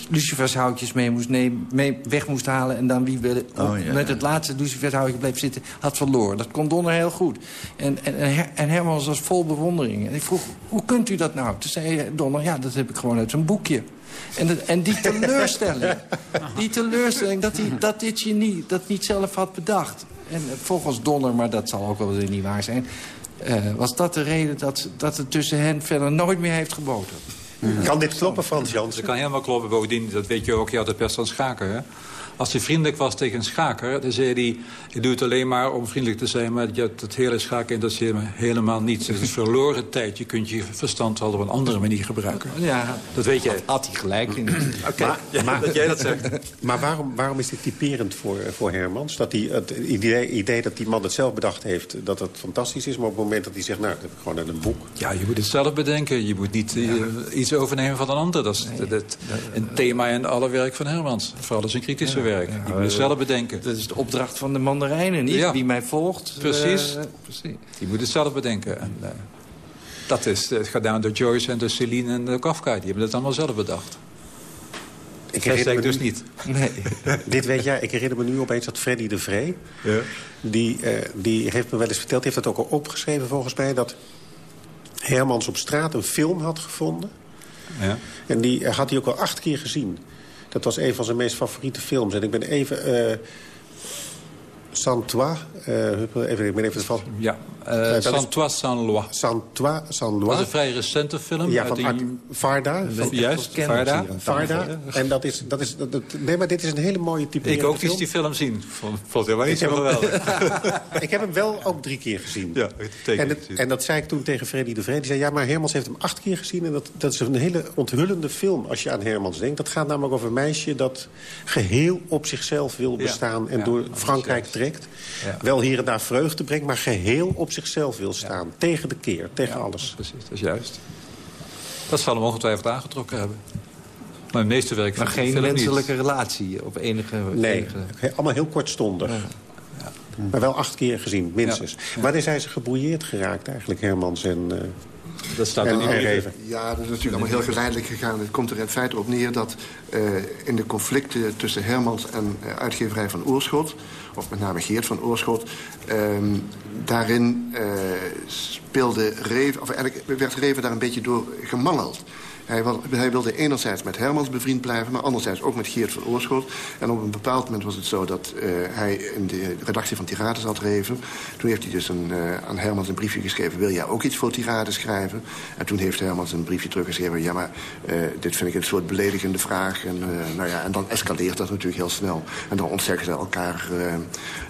lucifershoutjes mee moest nemen, mee weg moest halen... en dan wie oh, ja. met het laatste lucifershoutje bleef zitten, had verloren. Dat kon Donner heel goed. En, en, en Herman was vol bewondering. En ik vroeg, hoe kunt u dat nou? Toen zei Donner, ja, dat heb ik gewoon uit een boekje. En, dat, en die teleurstelling, (laughs) die teleurstelling dat, hij dat dit je niet, dat niet zelf had bedacht. En volgens Donner, maar dat zal ook wel weer niet waar zijn... Uh, was dat de reden dat, dat het tussen hen verder nooit meer heeft geboten. Kan dit kloppen, Frans Jans? Dat kan helemaal kloppen. Bovendien, dat weet je ook, je had het best aan schaken, hè? Als hij vriendelijk was tegen een schaker, dan zei hij... ik doe het alleen maar om vriendelijk te zijn... maar het hele schaken interesseert me helemaal niet. Het is verloren (laughs) tijd. Je kunt je verstand wel op een andere manier gebruiken. Ja, dat weet jij. Had hij gelijk in. (clears throat) Oké, okay. ja, maar, dat jij dat zegt. (laughs) Maar waarom, waarom is dit typerend voor, voor Hermans? Dat hij, het idee, idee dat die man het zelf bedacht heeft, dat het fantastisch is... maar op het moment dat hij zegt, nou, dat heb ik gewoon uit een boek. Ja, je moet het zelf bedenken. Je moet niet uh, iets overnemen van een ander. Dat is nee. dat, een thema in alle werk van Hermans. Vooral zijn kritische ja. werk. Ja, die moet het zelf bedenken. Dat is de opdracht van de mandarijnen, niet? Ja. Wie mij volgt. Precies. Uh, precies. Die moet het zelf bedenken. En, uh, dat is het gedaan door Joyce en door Celine en door Kafka. Die hebben het allemaal zelf bedacht. Ik herinner me dus nu, niet. Nee. (laughs) Dit weet jij, ik herinner me nu opeens dat Freddy de Vree... Ja. Die, uh, die heeft me wel eens verteld, heeft dat ook al opgeschreven volgens mij... dat Hermans op straat een film had gevonden. Ja. En die had hij ook al acht keer gezien. Dat was een van zijn meest favoriete films. En ik ben even... Santois, uh, even, ik ben even van... Ja, uh, Santois sans loi. Santois sans loi. Dat was een vrij recente film. Ja, van die... Varda. Van, juist, Varda. Varda. En dat is, dat is dat, nee, maar dit is een hele mooie type Ik ook eens die film zien. Vond, helemaal niet zo geweldig. (laughs) ik heb hem wel ook drie keer gezien. Ja, en, het, en dat zei ik toen tegen Freddy de Vrede. Die zei, ja, maar Hermans heeft hem acht keer gezien. En dat, dat is een hele onthullende film als je aan Hermans denkt. Dat gaat namelijk over een meisje dat geheel op zichzelf wil bestaan... en door Frankrijk trekt. Ja. Wel hier en daar vreugde brengt, maar geheel op zichzelf wil staan. Ja. Tegen de keer, tegen ja, alles. Precies, dat is juist. Dat zal hem ongetwijfeld aangetrokken hebben. Maar het meeste werk Maar geen menselijke niet. relatie op enige... Nee, enige... allemaal heel kortstondig. Ja. Maar wel acht keer gezien, minstens. Wanneer zijn ze gebrouilleerd geraakt eigenlijk, Hermans en... Uh, dat staat er niet meer. Ja, dat is natuurlijk allemaal heel geleidelijk gegaan. Het komt er in feite op neer dat uh, in de conflicten tussen Hermans en uh, uitgeverij van Oorschot... of met name Geert van Oorschot... Um, daarin uh, speelde Reven, of eigenlijk werd Reven daar een beetje door gemangeld. Hij, was, hij, wilde enerzijds met Hermans bevriend blijven... maar anderzijds ook met Geert van Oorschot. En op een bepaald moment was het zo dat uh, hij in de redactie van Tirades had reven. Toen heeft hij dus een, uh, aan Hermans een briefje geschreven... wil jij ook iets voor Tirades schrijven? En toen heeft Hermans een briefje teruggeschreven... ja, maar uh, dit vind ik een soort beledigende vraag. En, nou ja, en dan escaleert dat natuurlijk heel snel. En dan ontzeggen ze elkaar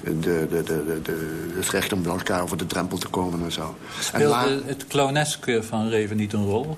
de, de, de, de, het recht om bij elkaar over de drempel te komen en zo. Speelde en het clowneske van Reven niet een rol?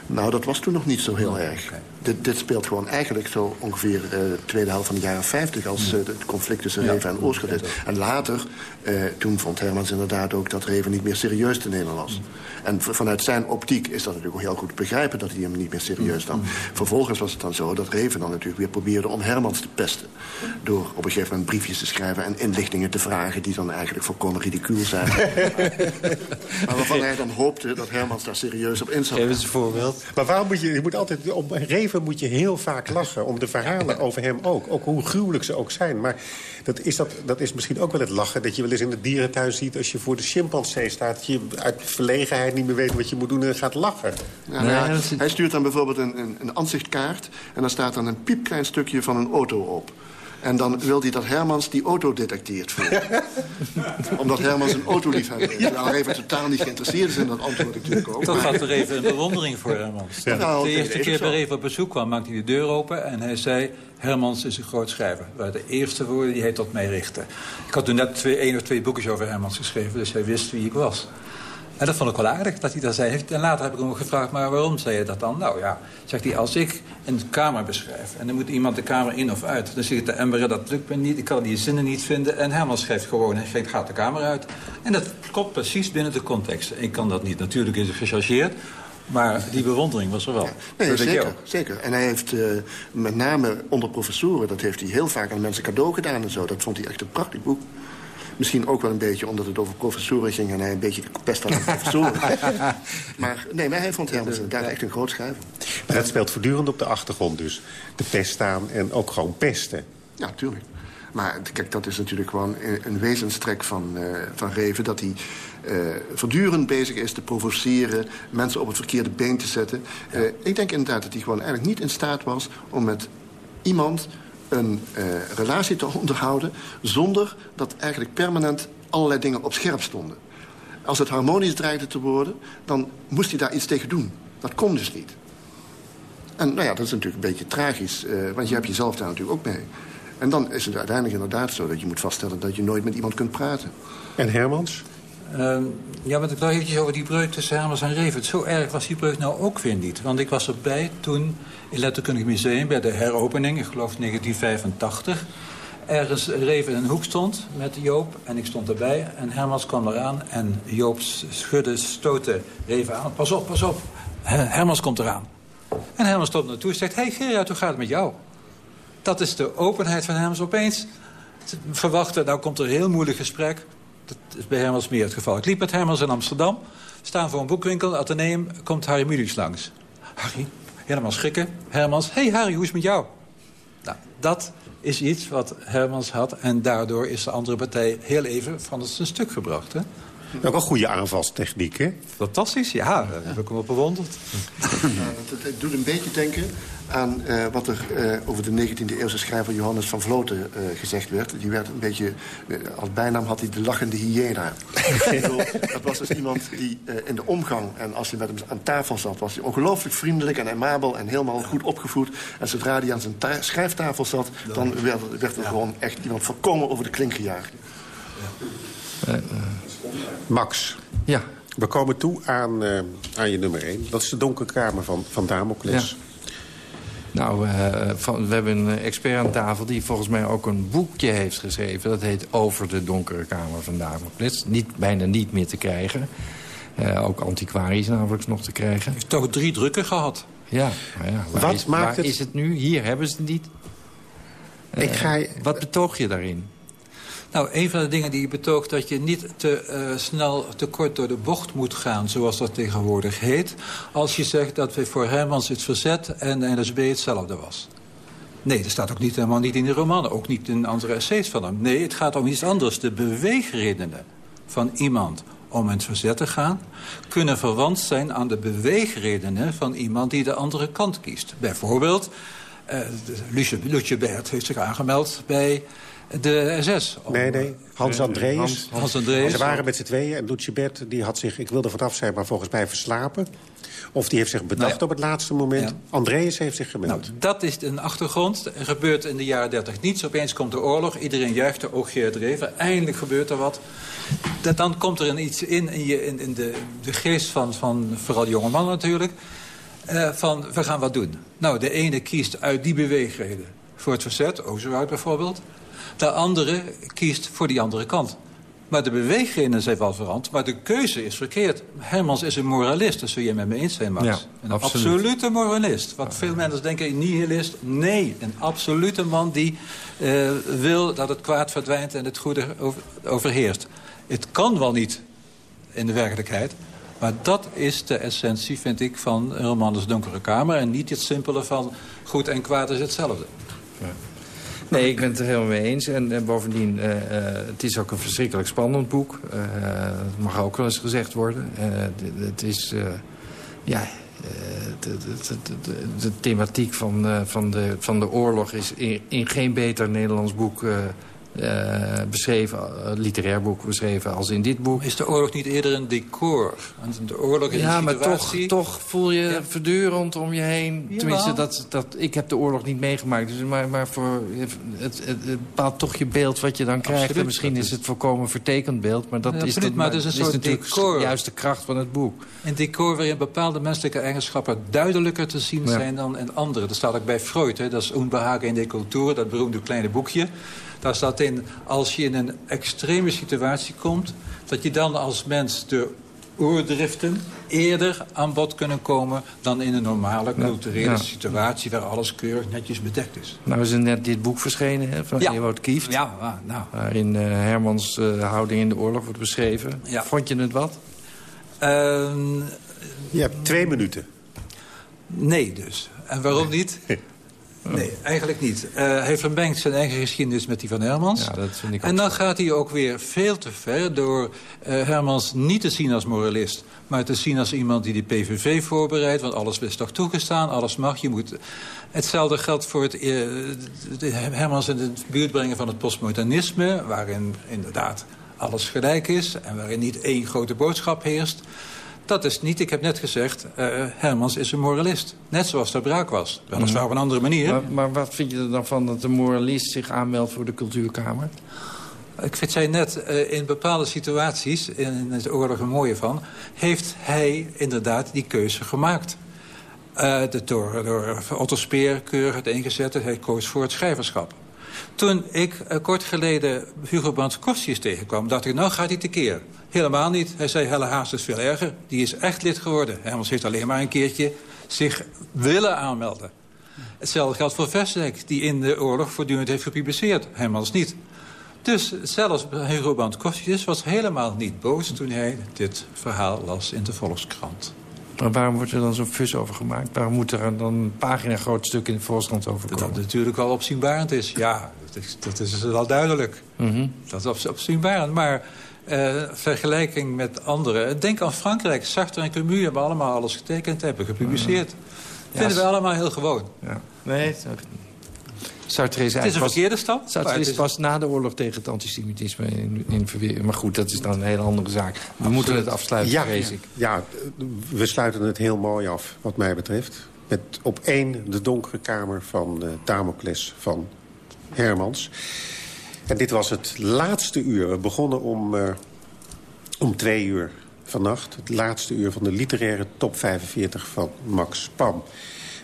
Nou, dat was toen nog niet zo heel erg. Okay. Dit, dit, speelt gewoon eigenlijk zo ongeveer uh, de tweede helft van de jaren 50... als uh, het conflict tussen ja, Reven en Oorschot is. En later, uh, toen vond Hermans inderdaad ook dat Reven niet meer serieus te nemen was. Mm. En vanuit zijn optiek is dat natuurlijk ook heel goed te begrijpen... dat hij hem niet meer serieus nam. Mm. Vervolgens was het dan zo dat Reven dan natuurlijk weer probeerde om Hermans te pesten. Door op een gegeven moment briefjes te schrijven en inlichtingen te vragen... die dan eigenlijk volkomen ridicuul zijn. (laughs) maar waarvan hij dan hoopte dat Hermans daar serieus op in zou Geef eens een voorbeeld. Maar waarom moet je, je moet altijd, om Reven moet je heel vaak lachen. Om de verhalen over hem ook. Ook hoe gruwelijk ze ook zijn. Maar dat is, dat, dat is misschien ook wel het lachen. Dat je wel eens in de dierentuin ziet als je voor de chimpansee staat. Dat je uit verlegenheid niet meer weet wat je moet doen en gaat lachen. Ja, nou ja, hij stuurt dan bijvoorbeeld een, een, een aanzichtkaart. En dan staat dan een piepklein stukje van een auto op. En dan wil hij dat Hermans die auto detecteert voor (laughs) Omdat Hermans een autoliefhebber is. Ja. Nou, even totaal niet geïnteresseerd is in dat antwoord natuurlijk ook. Toch had er even een bewondering voor Hermans. Ja. Nou, de eerste keer bij Reven op bezoek kwam, maakte hij de deur open... en hij zei, Hermans is een groot schrijver. Dat waren de eerste woorden die hij tot mij richtte. Ik had toen net twee, één of twee boekjes over Hermans geschreven... dus hij wist wie ik was. En dat vond ik wel aardig dat hij dat zei. En later heb ik hem gevraagd, maar waarom zei je dat dan? Nou ja, zegt hij, als ik een kamer beschrijf... en dan moet iemand de kamer in of uit... dan ik de ember, dat lukt me niet, ik kan die zinnen niet vinden... en Herman schrijft gewoon, hij gaat de kamer uit. En dat klopt precies binnen de context. Ik kan dat niet, natuurlijk is het gechargeerd... Maar die bewondering was er wel. Nee, zeker, zeker. En hij heeft eh, met name onder professoren... dat heeft hij heel vaak aan mensen cadeau gedaan en zo. Dat vond hij echt een prachtig boek. Misschien ook wel een beetje omdat het over professoren ging... en hij een beetje pest had aan professoren. (laughs) maar nee, maar hij vond Hermans inderdaad echt een groot schrijver. Maar dat speelt voortdurend op de achtergrond dus. De pest staan en ook gewoon pesten. Ja, tuurlijk. Maar kijk, dat is natuurlijk gewoon een, wezenstrek van, eh, van Reven... dat hij eh, voortdurend bezig is te provoceren... mensen op het verkeerde been te zetten. Eh, ik denk inderdaad dat hij gewoon eigenlijk niet in staat was... om met iemand een eh, relatie te onderhouden... zonder dat eigenlijk permanent allerlei dingen op scherp stonden. Als het harmonisch dreigde te worden, dan moest hij daar iets tegen doen. Dat kon dus niet. En nou ja, dat is natuurlijk een beetje tragisch, eh, want je hebt jezelf daar natuurlijk ook mee. En dan is het uiteindelijk inderdaad zo dat je moet vaststellen... dat je nooit met iemand kunt praten. En Hermans? Ehm, ja, maar ik nog eventjes over die breuk tussen Hermans en Reven. Zo erg was die breuk nou ook weer niet. Want ik was erbij toen in Letterkundig Museum... bij de heropening, ik geloof 1985... ergens Reven in een hoek stond met Joop en ik stond erbij. En Hermans kwam eraan en Joop schudde, stootte Reven aan. Pas op, pas op, Her- Hermans komt eraan. En Hermans stond naartoe en zegt... Hey Gerard, hoe gaat het met jou? Dat is de openheid van Hermans opeens. Verwachten, nou komt er een heel moeilijk gesprek. Dat is bij Hermans meer het geval. Ik liep met Hermans in Amsterdam. Staan voor een boekwinkel, Atheneum, komt Harry Mulisch langs. Harry, helemaal schrikken. Hermans, hey Harry, hoe is het met jou? Nou, dat is iets wat Hermans had. En daardoor is de andere partij heel even van het zijn stuk gebracht. Hè? Ook een goede aanvalstechniek, hè? Fantastisch, ja. Daar heb ik hem op bewonderd. Ja, het, doet een beetje denken aan eh, wat er eh, over de 19e eeuwse schrijver Johannes van Vloten eh, gezegd werd. Die werd een beetje, als bijnaam had hij de lachende hyena. Dat was dus iemand die in de omgang, en als hij met hem aan tafel zat... was hij ongelooflijk vriendelijk en amabel en helemaal goed opgevoed. En zodra hij aan zijn ta- schrijftafel zat, dan werd, werd er gewoon echt iemand volkomen over de klink gejaagd. Max. Ja. We komen toe aan, eh, aan je nummer 1. Dat is de donkere kamer van, van Damocles. Nou, eh, van, we hebben een expert aan tafel die volgens mij ook een boekje heeft geschreven. Dat heet Over de donkere kamer van Damocles. Niet, bijna niet meer te krijgen. Eh, ook antiquarisch namelijk nog te krijgen. Heeft toch drie drukken gehad? Ja, maar ja waar, Wat is, maakt waar het- is het nu? Hier hebben ze het niet. Ik ga... Wat betoog je daarin? Nou, een van de dingen die je betoogt... dat je niet te eh, snel te kort door de bocht moet gaan... zoals dat tegenwoordig heet... als je zegt dat we voor Hermans het verzet en de NSB hetzelfde was. Nee, dat staat ook niet, helemaal niet in de roman. Ook niet in andere essays van hem. Nee, het gaat om iets anders. De beweegredenen van iemand om in het verzet te gaan... kunnen verwant zijn aan de beweegredenen van iemand die de andere kant kiest. Bijvoorbeeld, eh Lucie, Lucie Bert heeft zich aangemeld bij de SS. Om- Nee, nee. Hans Andreas. Hans- Hans. Ze waren met z'n tweeën. En Lucibert die had zich, ik wilde vanaf zijn, maar volgens mij verslapen. Of die heeft zich bedacht Nou ja. op het laatste moment. Ja. Andreas heeft zich gemeld. Nou, dat is een achtergrond. Er gebeurt in de jaren 30 niets. Opeens komt de oorlog. Iedereen juicht er, ook Geert Reven. Eindelijk gebeurt er wat. Dat, dan komt er een iets in, in, je, in, in de, de geest van, van vooral jonge mannen natuurlijk. eh, van, we gaan wat doen. Nou, de ene kiest uit die beweegreden voor het verzet. Oosterwoud bijvoorbeeld. De andere kiest voor die andere kant. Maar de beweegredenen zijn wel veranderd, maar de keuze is verkeerd. Hermans is een moralist, dat zul je met me eens zijn, Max. Ja, een absoluut. absolute moralist. Wat veel mensen denken, een nihilist. Nee, een absolute man die eh, wil dat het kwaad verdwijnt en het goede over- overheerst. Het kan wel niet in de werkelijkheid. Maar dat is de essentie, vind ik, van een roman als Donkere Kamer. En niet het simpele van goed en kwaad is hetzelfde. Nee, ik ben het er helemaal mee eens. En, en bovendien, eh, eh, het is ook een verschrikkelijk spannend boek. Eh, dat mag ook wel eens gezegd worden. Eh, het is, eh, ja... eh, de, de, thematiek van, eh, van, de, van de oorlog is in, in geen beter Nederlands boek eh, eh, beschreven, eh, literair boek beschreven als in dit boek. Is de oorlog niet eerder een decor? Want de oorlog is Ja, maar toch, toch voel je verdurend om je heen. Jawel. Tenminste, dat, dat, ik heb de oorlog niet meegemaakt. Dus, maar maar voor, het, het, bepaalt toch je beeld wat je dan krijgt. Absoluut, En misschien is het volkomen vertekend beeld. Maar dat Ja, is, dat, maar het is een soort natuurlijk decor. juist de kracht van het boek. Een decor waarin bepaalde menselijke eigenschappen duidelijker te zien Ja. zijn dan in andere. Dat staat ook bij Freud, hè? dat is Unbehagen in de cultuur, dat beroemde kleine boekje. Daar staat in, als je in een extreme situatie komt... dat je dan als mens de oerdriften eerder aan bod kunnen komen... dan in een normale culturele ja. situatie... waar alles keurig netjes bedekt is. Nou is er net dit boek verschenen hè, van Ja. Ewout Kieft. Ja, ah, nou. Waarin eh, Hermans eh, houding in de oorlog wordt beschreven. Ja. Vond je het wat? Ehm, Je hebt twee minuten. nee dus. En waarom niet? (laughs) Nee, eigenlijk niet. Eh, hij vermengt zijn eigen geschiedenis met die van Hermans. Ja, dat vind ik en dan gaat hij ook weer veel te ver door eh, Hermans niet te zien als moralist... maar te zien als iemand die de PVV voorbereidt. Want alles is toch toegestaan, alles mag. Je moet... Hetzelfde geldt voor het, eh, Hermans in de buurt brengen van het postmodernisme... waarin inderdaad alles gelijk is en waarin niet één grote boodschap heerst... Dat is niet, ik heb net gezegd, eh, Hermans is een moralist. Net zoals de Braak was. Weliswaar op een andere manier. Maar, maar wat vind je er dan van dat de moralist zich aanmeldt voor de cultuurkamer? Ik vind, zei net, eh, in bepaalde situaties, in het oorlog een mooie van... heeft hij inderdaad die keuze gemaakt. Eh, de, door, door Otto Speer keurig het ingezet. Hij koos voor het schrijverschap. Toen ik eh, kort geleden Hugo Brands Kostjes tegenkwam... dacht ik, nou gaat hij tekeer. Helemaal niet. Hij zei, Helle Haas is veel erger. Die is echt lid geworden. Hermans heeft alleen maar een keertje zich willen aanmelden. Hetzelfde geldt voor Versdijk, die in de oorlog voortdurend heeft gepubliceerd. Hermans niet. Dus zelfs Hugo Brands Kostjes was helemaal niet boos... toen hij dit verhaal las in de Volkskrant. Maar waarom wordt er dan zo'n fus over gemaakt? Waarom moet er dan een pagina groot stuk in de Volkskrant over Dat komen? dat natuurlijk wel opzienbarend is. Ja, dat is, dat is wel duidelijk. Mhm. Dat is op- opzienbarend. Maar eh, vergelijking met anderen... Denk aan Frankrijk. Sartre en Camus hebben allemaal alles getekend, hebben gepubliceerd. Vinden we allemaal heel gewoon. Ja. Nee, Sartre is Het is een verkeerde stap. Sartre het is is- pas na de oorlog tegen het antisemitisme in, in verweer. Maar goed, dat is dan een hele andere zaak. We moeten het afsluiten, Ja, vrees ik. ja, we sluiten het heel mooi af, wat mij betreft. Met op één de donkere kamer van eh Damocles van Hermans. En dit was het laatste uur. We begonnen om, eh, om twee uur vannacht. Het laatste uur van de literaire top 45 van Max Pam.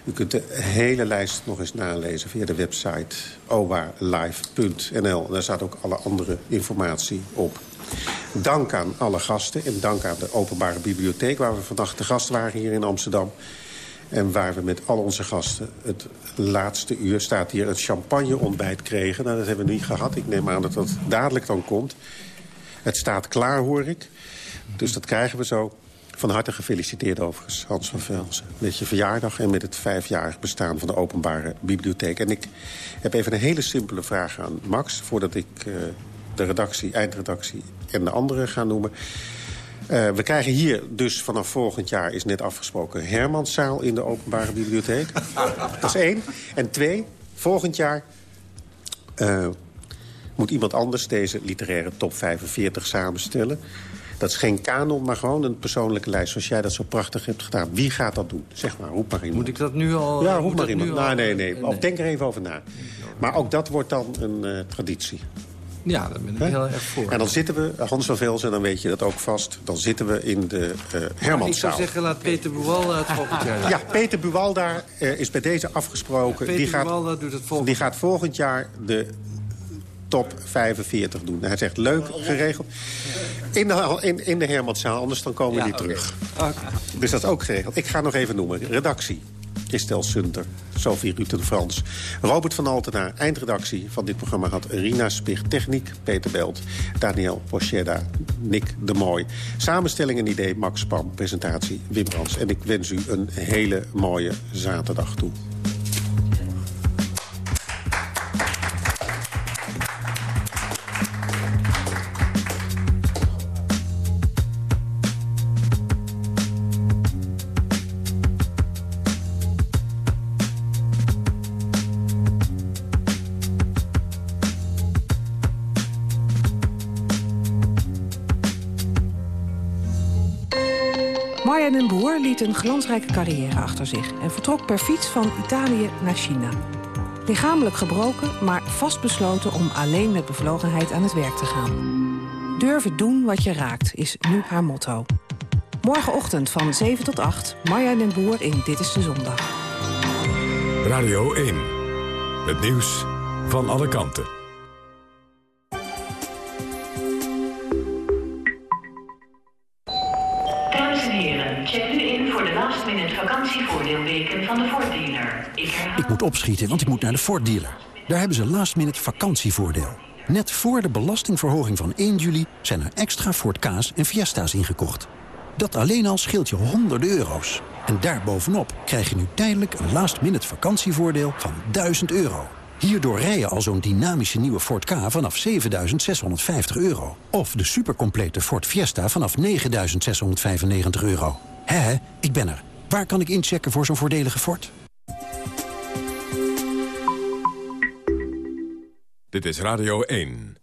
U kunt de hele lijst nog eens nalezen via de website owalive.nl. Daar staat ook alle andere informatie op. Dank aan alle gasten en dank aan de Openbare Bibliotheek... waar we vannacht de gast waren hier in Amsterdam. En waar we met al onze gasten het laatste uur staat hier het champagne-ontbijt kregen. Nou, dat hebben we niet gehad. Ik neem aan dat dat dadelijk dan komt. Het staat klaar, hoor ik. Dus dat krijgen we zo. Van harte gefeliciteerd overigens, Hans van Velzen. Met je verjaardag en met het vijfjarig bestaan van de Openbare Bibliotheek. En ik heb even een hele simpele vraag aan Max... voordat ik eh, de redactie, eindredactie en de anderen ga noemen. Eh, we krijgen hier dus vanaf volgend jaar, is net afgesproken... Hermanszaal in de Openbare Bibliotheek. (laughs) Dat is één. En twee, volgend jaar eh, moet iemand anders deze literaire top 45 samenstellen. Dat is geen kanon, maar gewoon een persoonlijke lijst... zoals jij dat zo prachtig hebt gedaan. Wie gaat dat doen? Zeg maar, roep maar iemand. Moet ik dat nu al... Ja, roep maar iemand. Nou, nee, nee. Of denk er even over na. Maar ook dat wordt dan een eh, traditie. Ja, daar ben ik heel erg voor. En dan zitten we, Hans van Velzen, dan weet je dat ook vast... dan zitten we in de eh ik zou zeggen, laat Peter Buwal het volgend jaar. Ja, Peter Buwalda eh, is bij deze afgesproken. Peter die, gaat, Buwalda doet het volgend die gaat volgend jaar de top 45 doen. Hij zegt, leuk, geregeld. In de, in, in de Hermanszaal, anders dan komen oké. terug. Dus dat is ook geregeld. Ik ga nog even noemen. Redactie. Christel Sunter, Sophie Rutten Frans. Robert van Altena, eindredactie van dit programma had Rina Spich. Techniek, Peter Belt. Daniel Pocheda, Nick de Mooi. Samenstelling en idee, Max Pam. Presentatie, Wim Brands. En ik wens u een hele mooie zaterdag toe. Een glansrijke carrière achter zich... en vertrok per fiets van Italië naar China. Lichamelijk gebroken, maar vastbesloten om alleen met bevlogenheid aan het werk te gaan. Durven doen wat je raakt, is nu haar motto. Morgenochtend van 7 tot 8, Marja den Boer in Dit is de Zondag. Radio 1. Het nieuws van alle kanten. Want ik moet naar de Ford dealer. Daar hebben ze last minute vakantievoordeel. Net voor de belastingverhoging van 1 juli zijn er extra Ford Ka's en Fiesta's ingekocht. Dat alleen al scheelt je honderden euro's. En daarbovenop krijg je nu tijdelijk een last-minute vakantievoordeel van 1000 euro. Hierdoor rij je al zo'n dynamische nieuwe Ford K vanaf 7650 euro. Of de supercomplete Ford Fiesta vanaf 9695 euro. Hé, ik ben er. Waar kan ik inchecken voor zo'n voordelige Ford? Dit is Radio 1.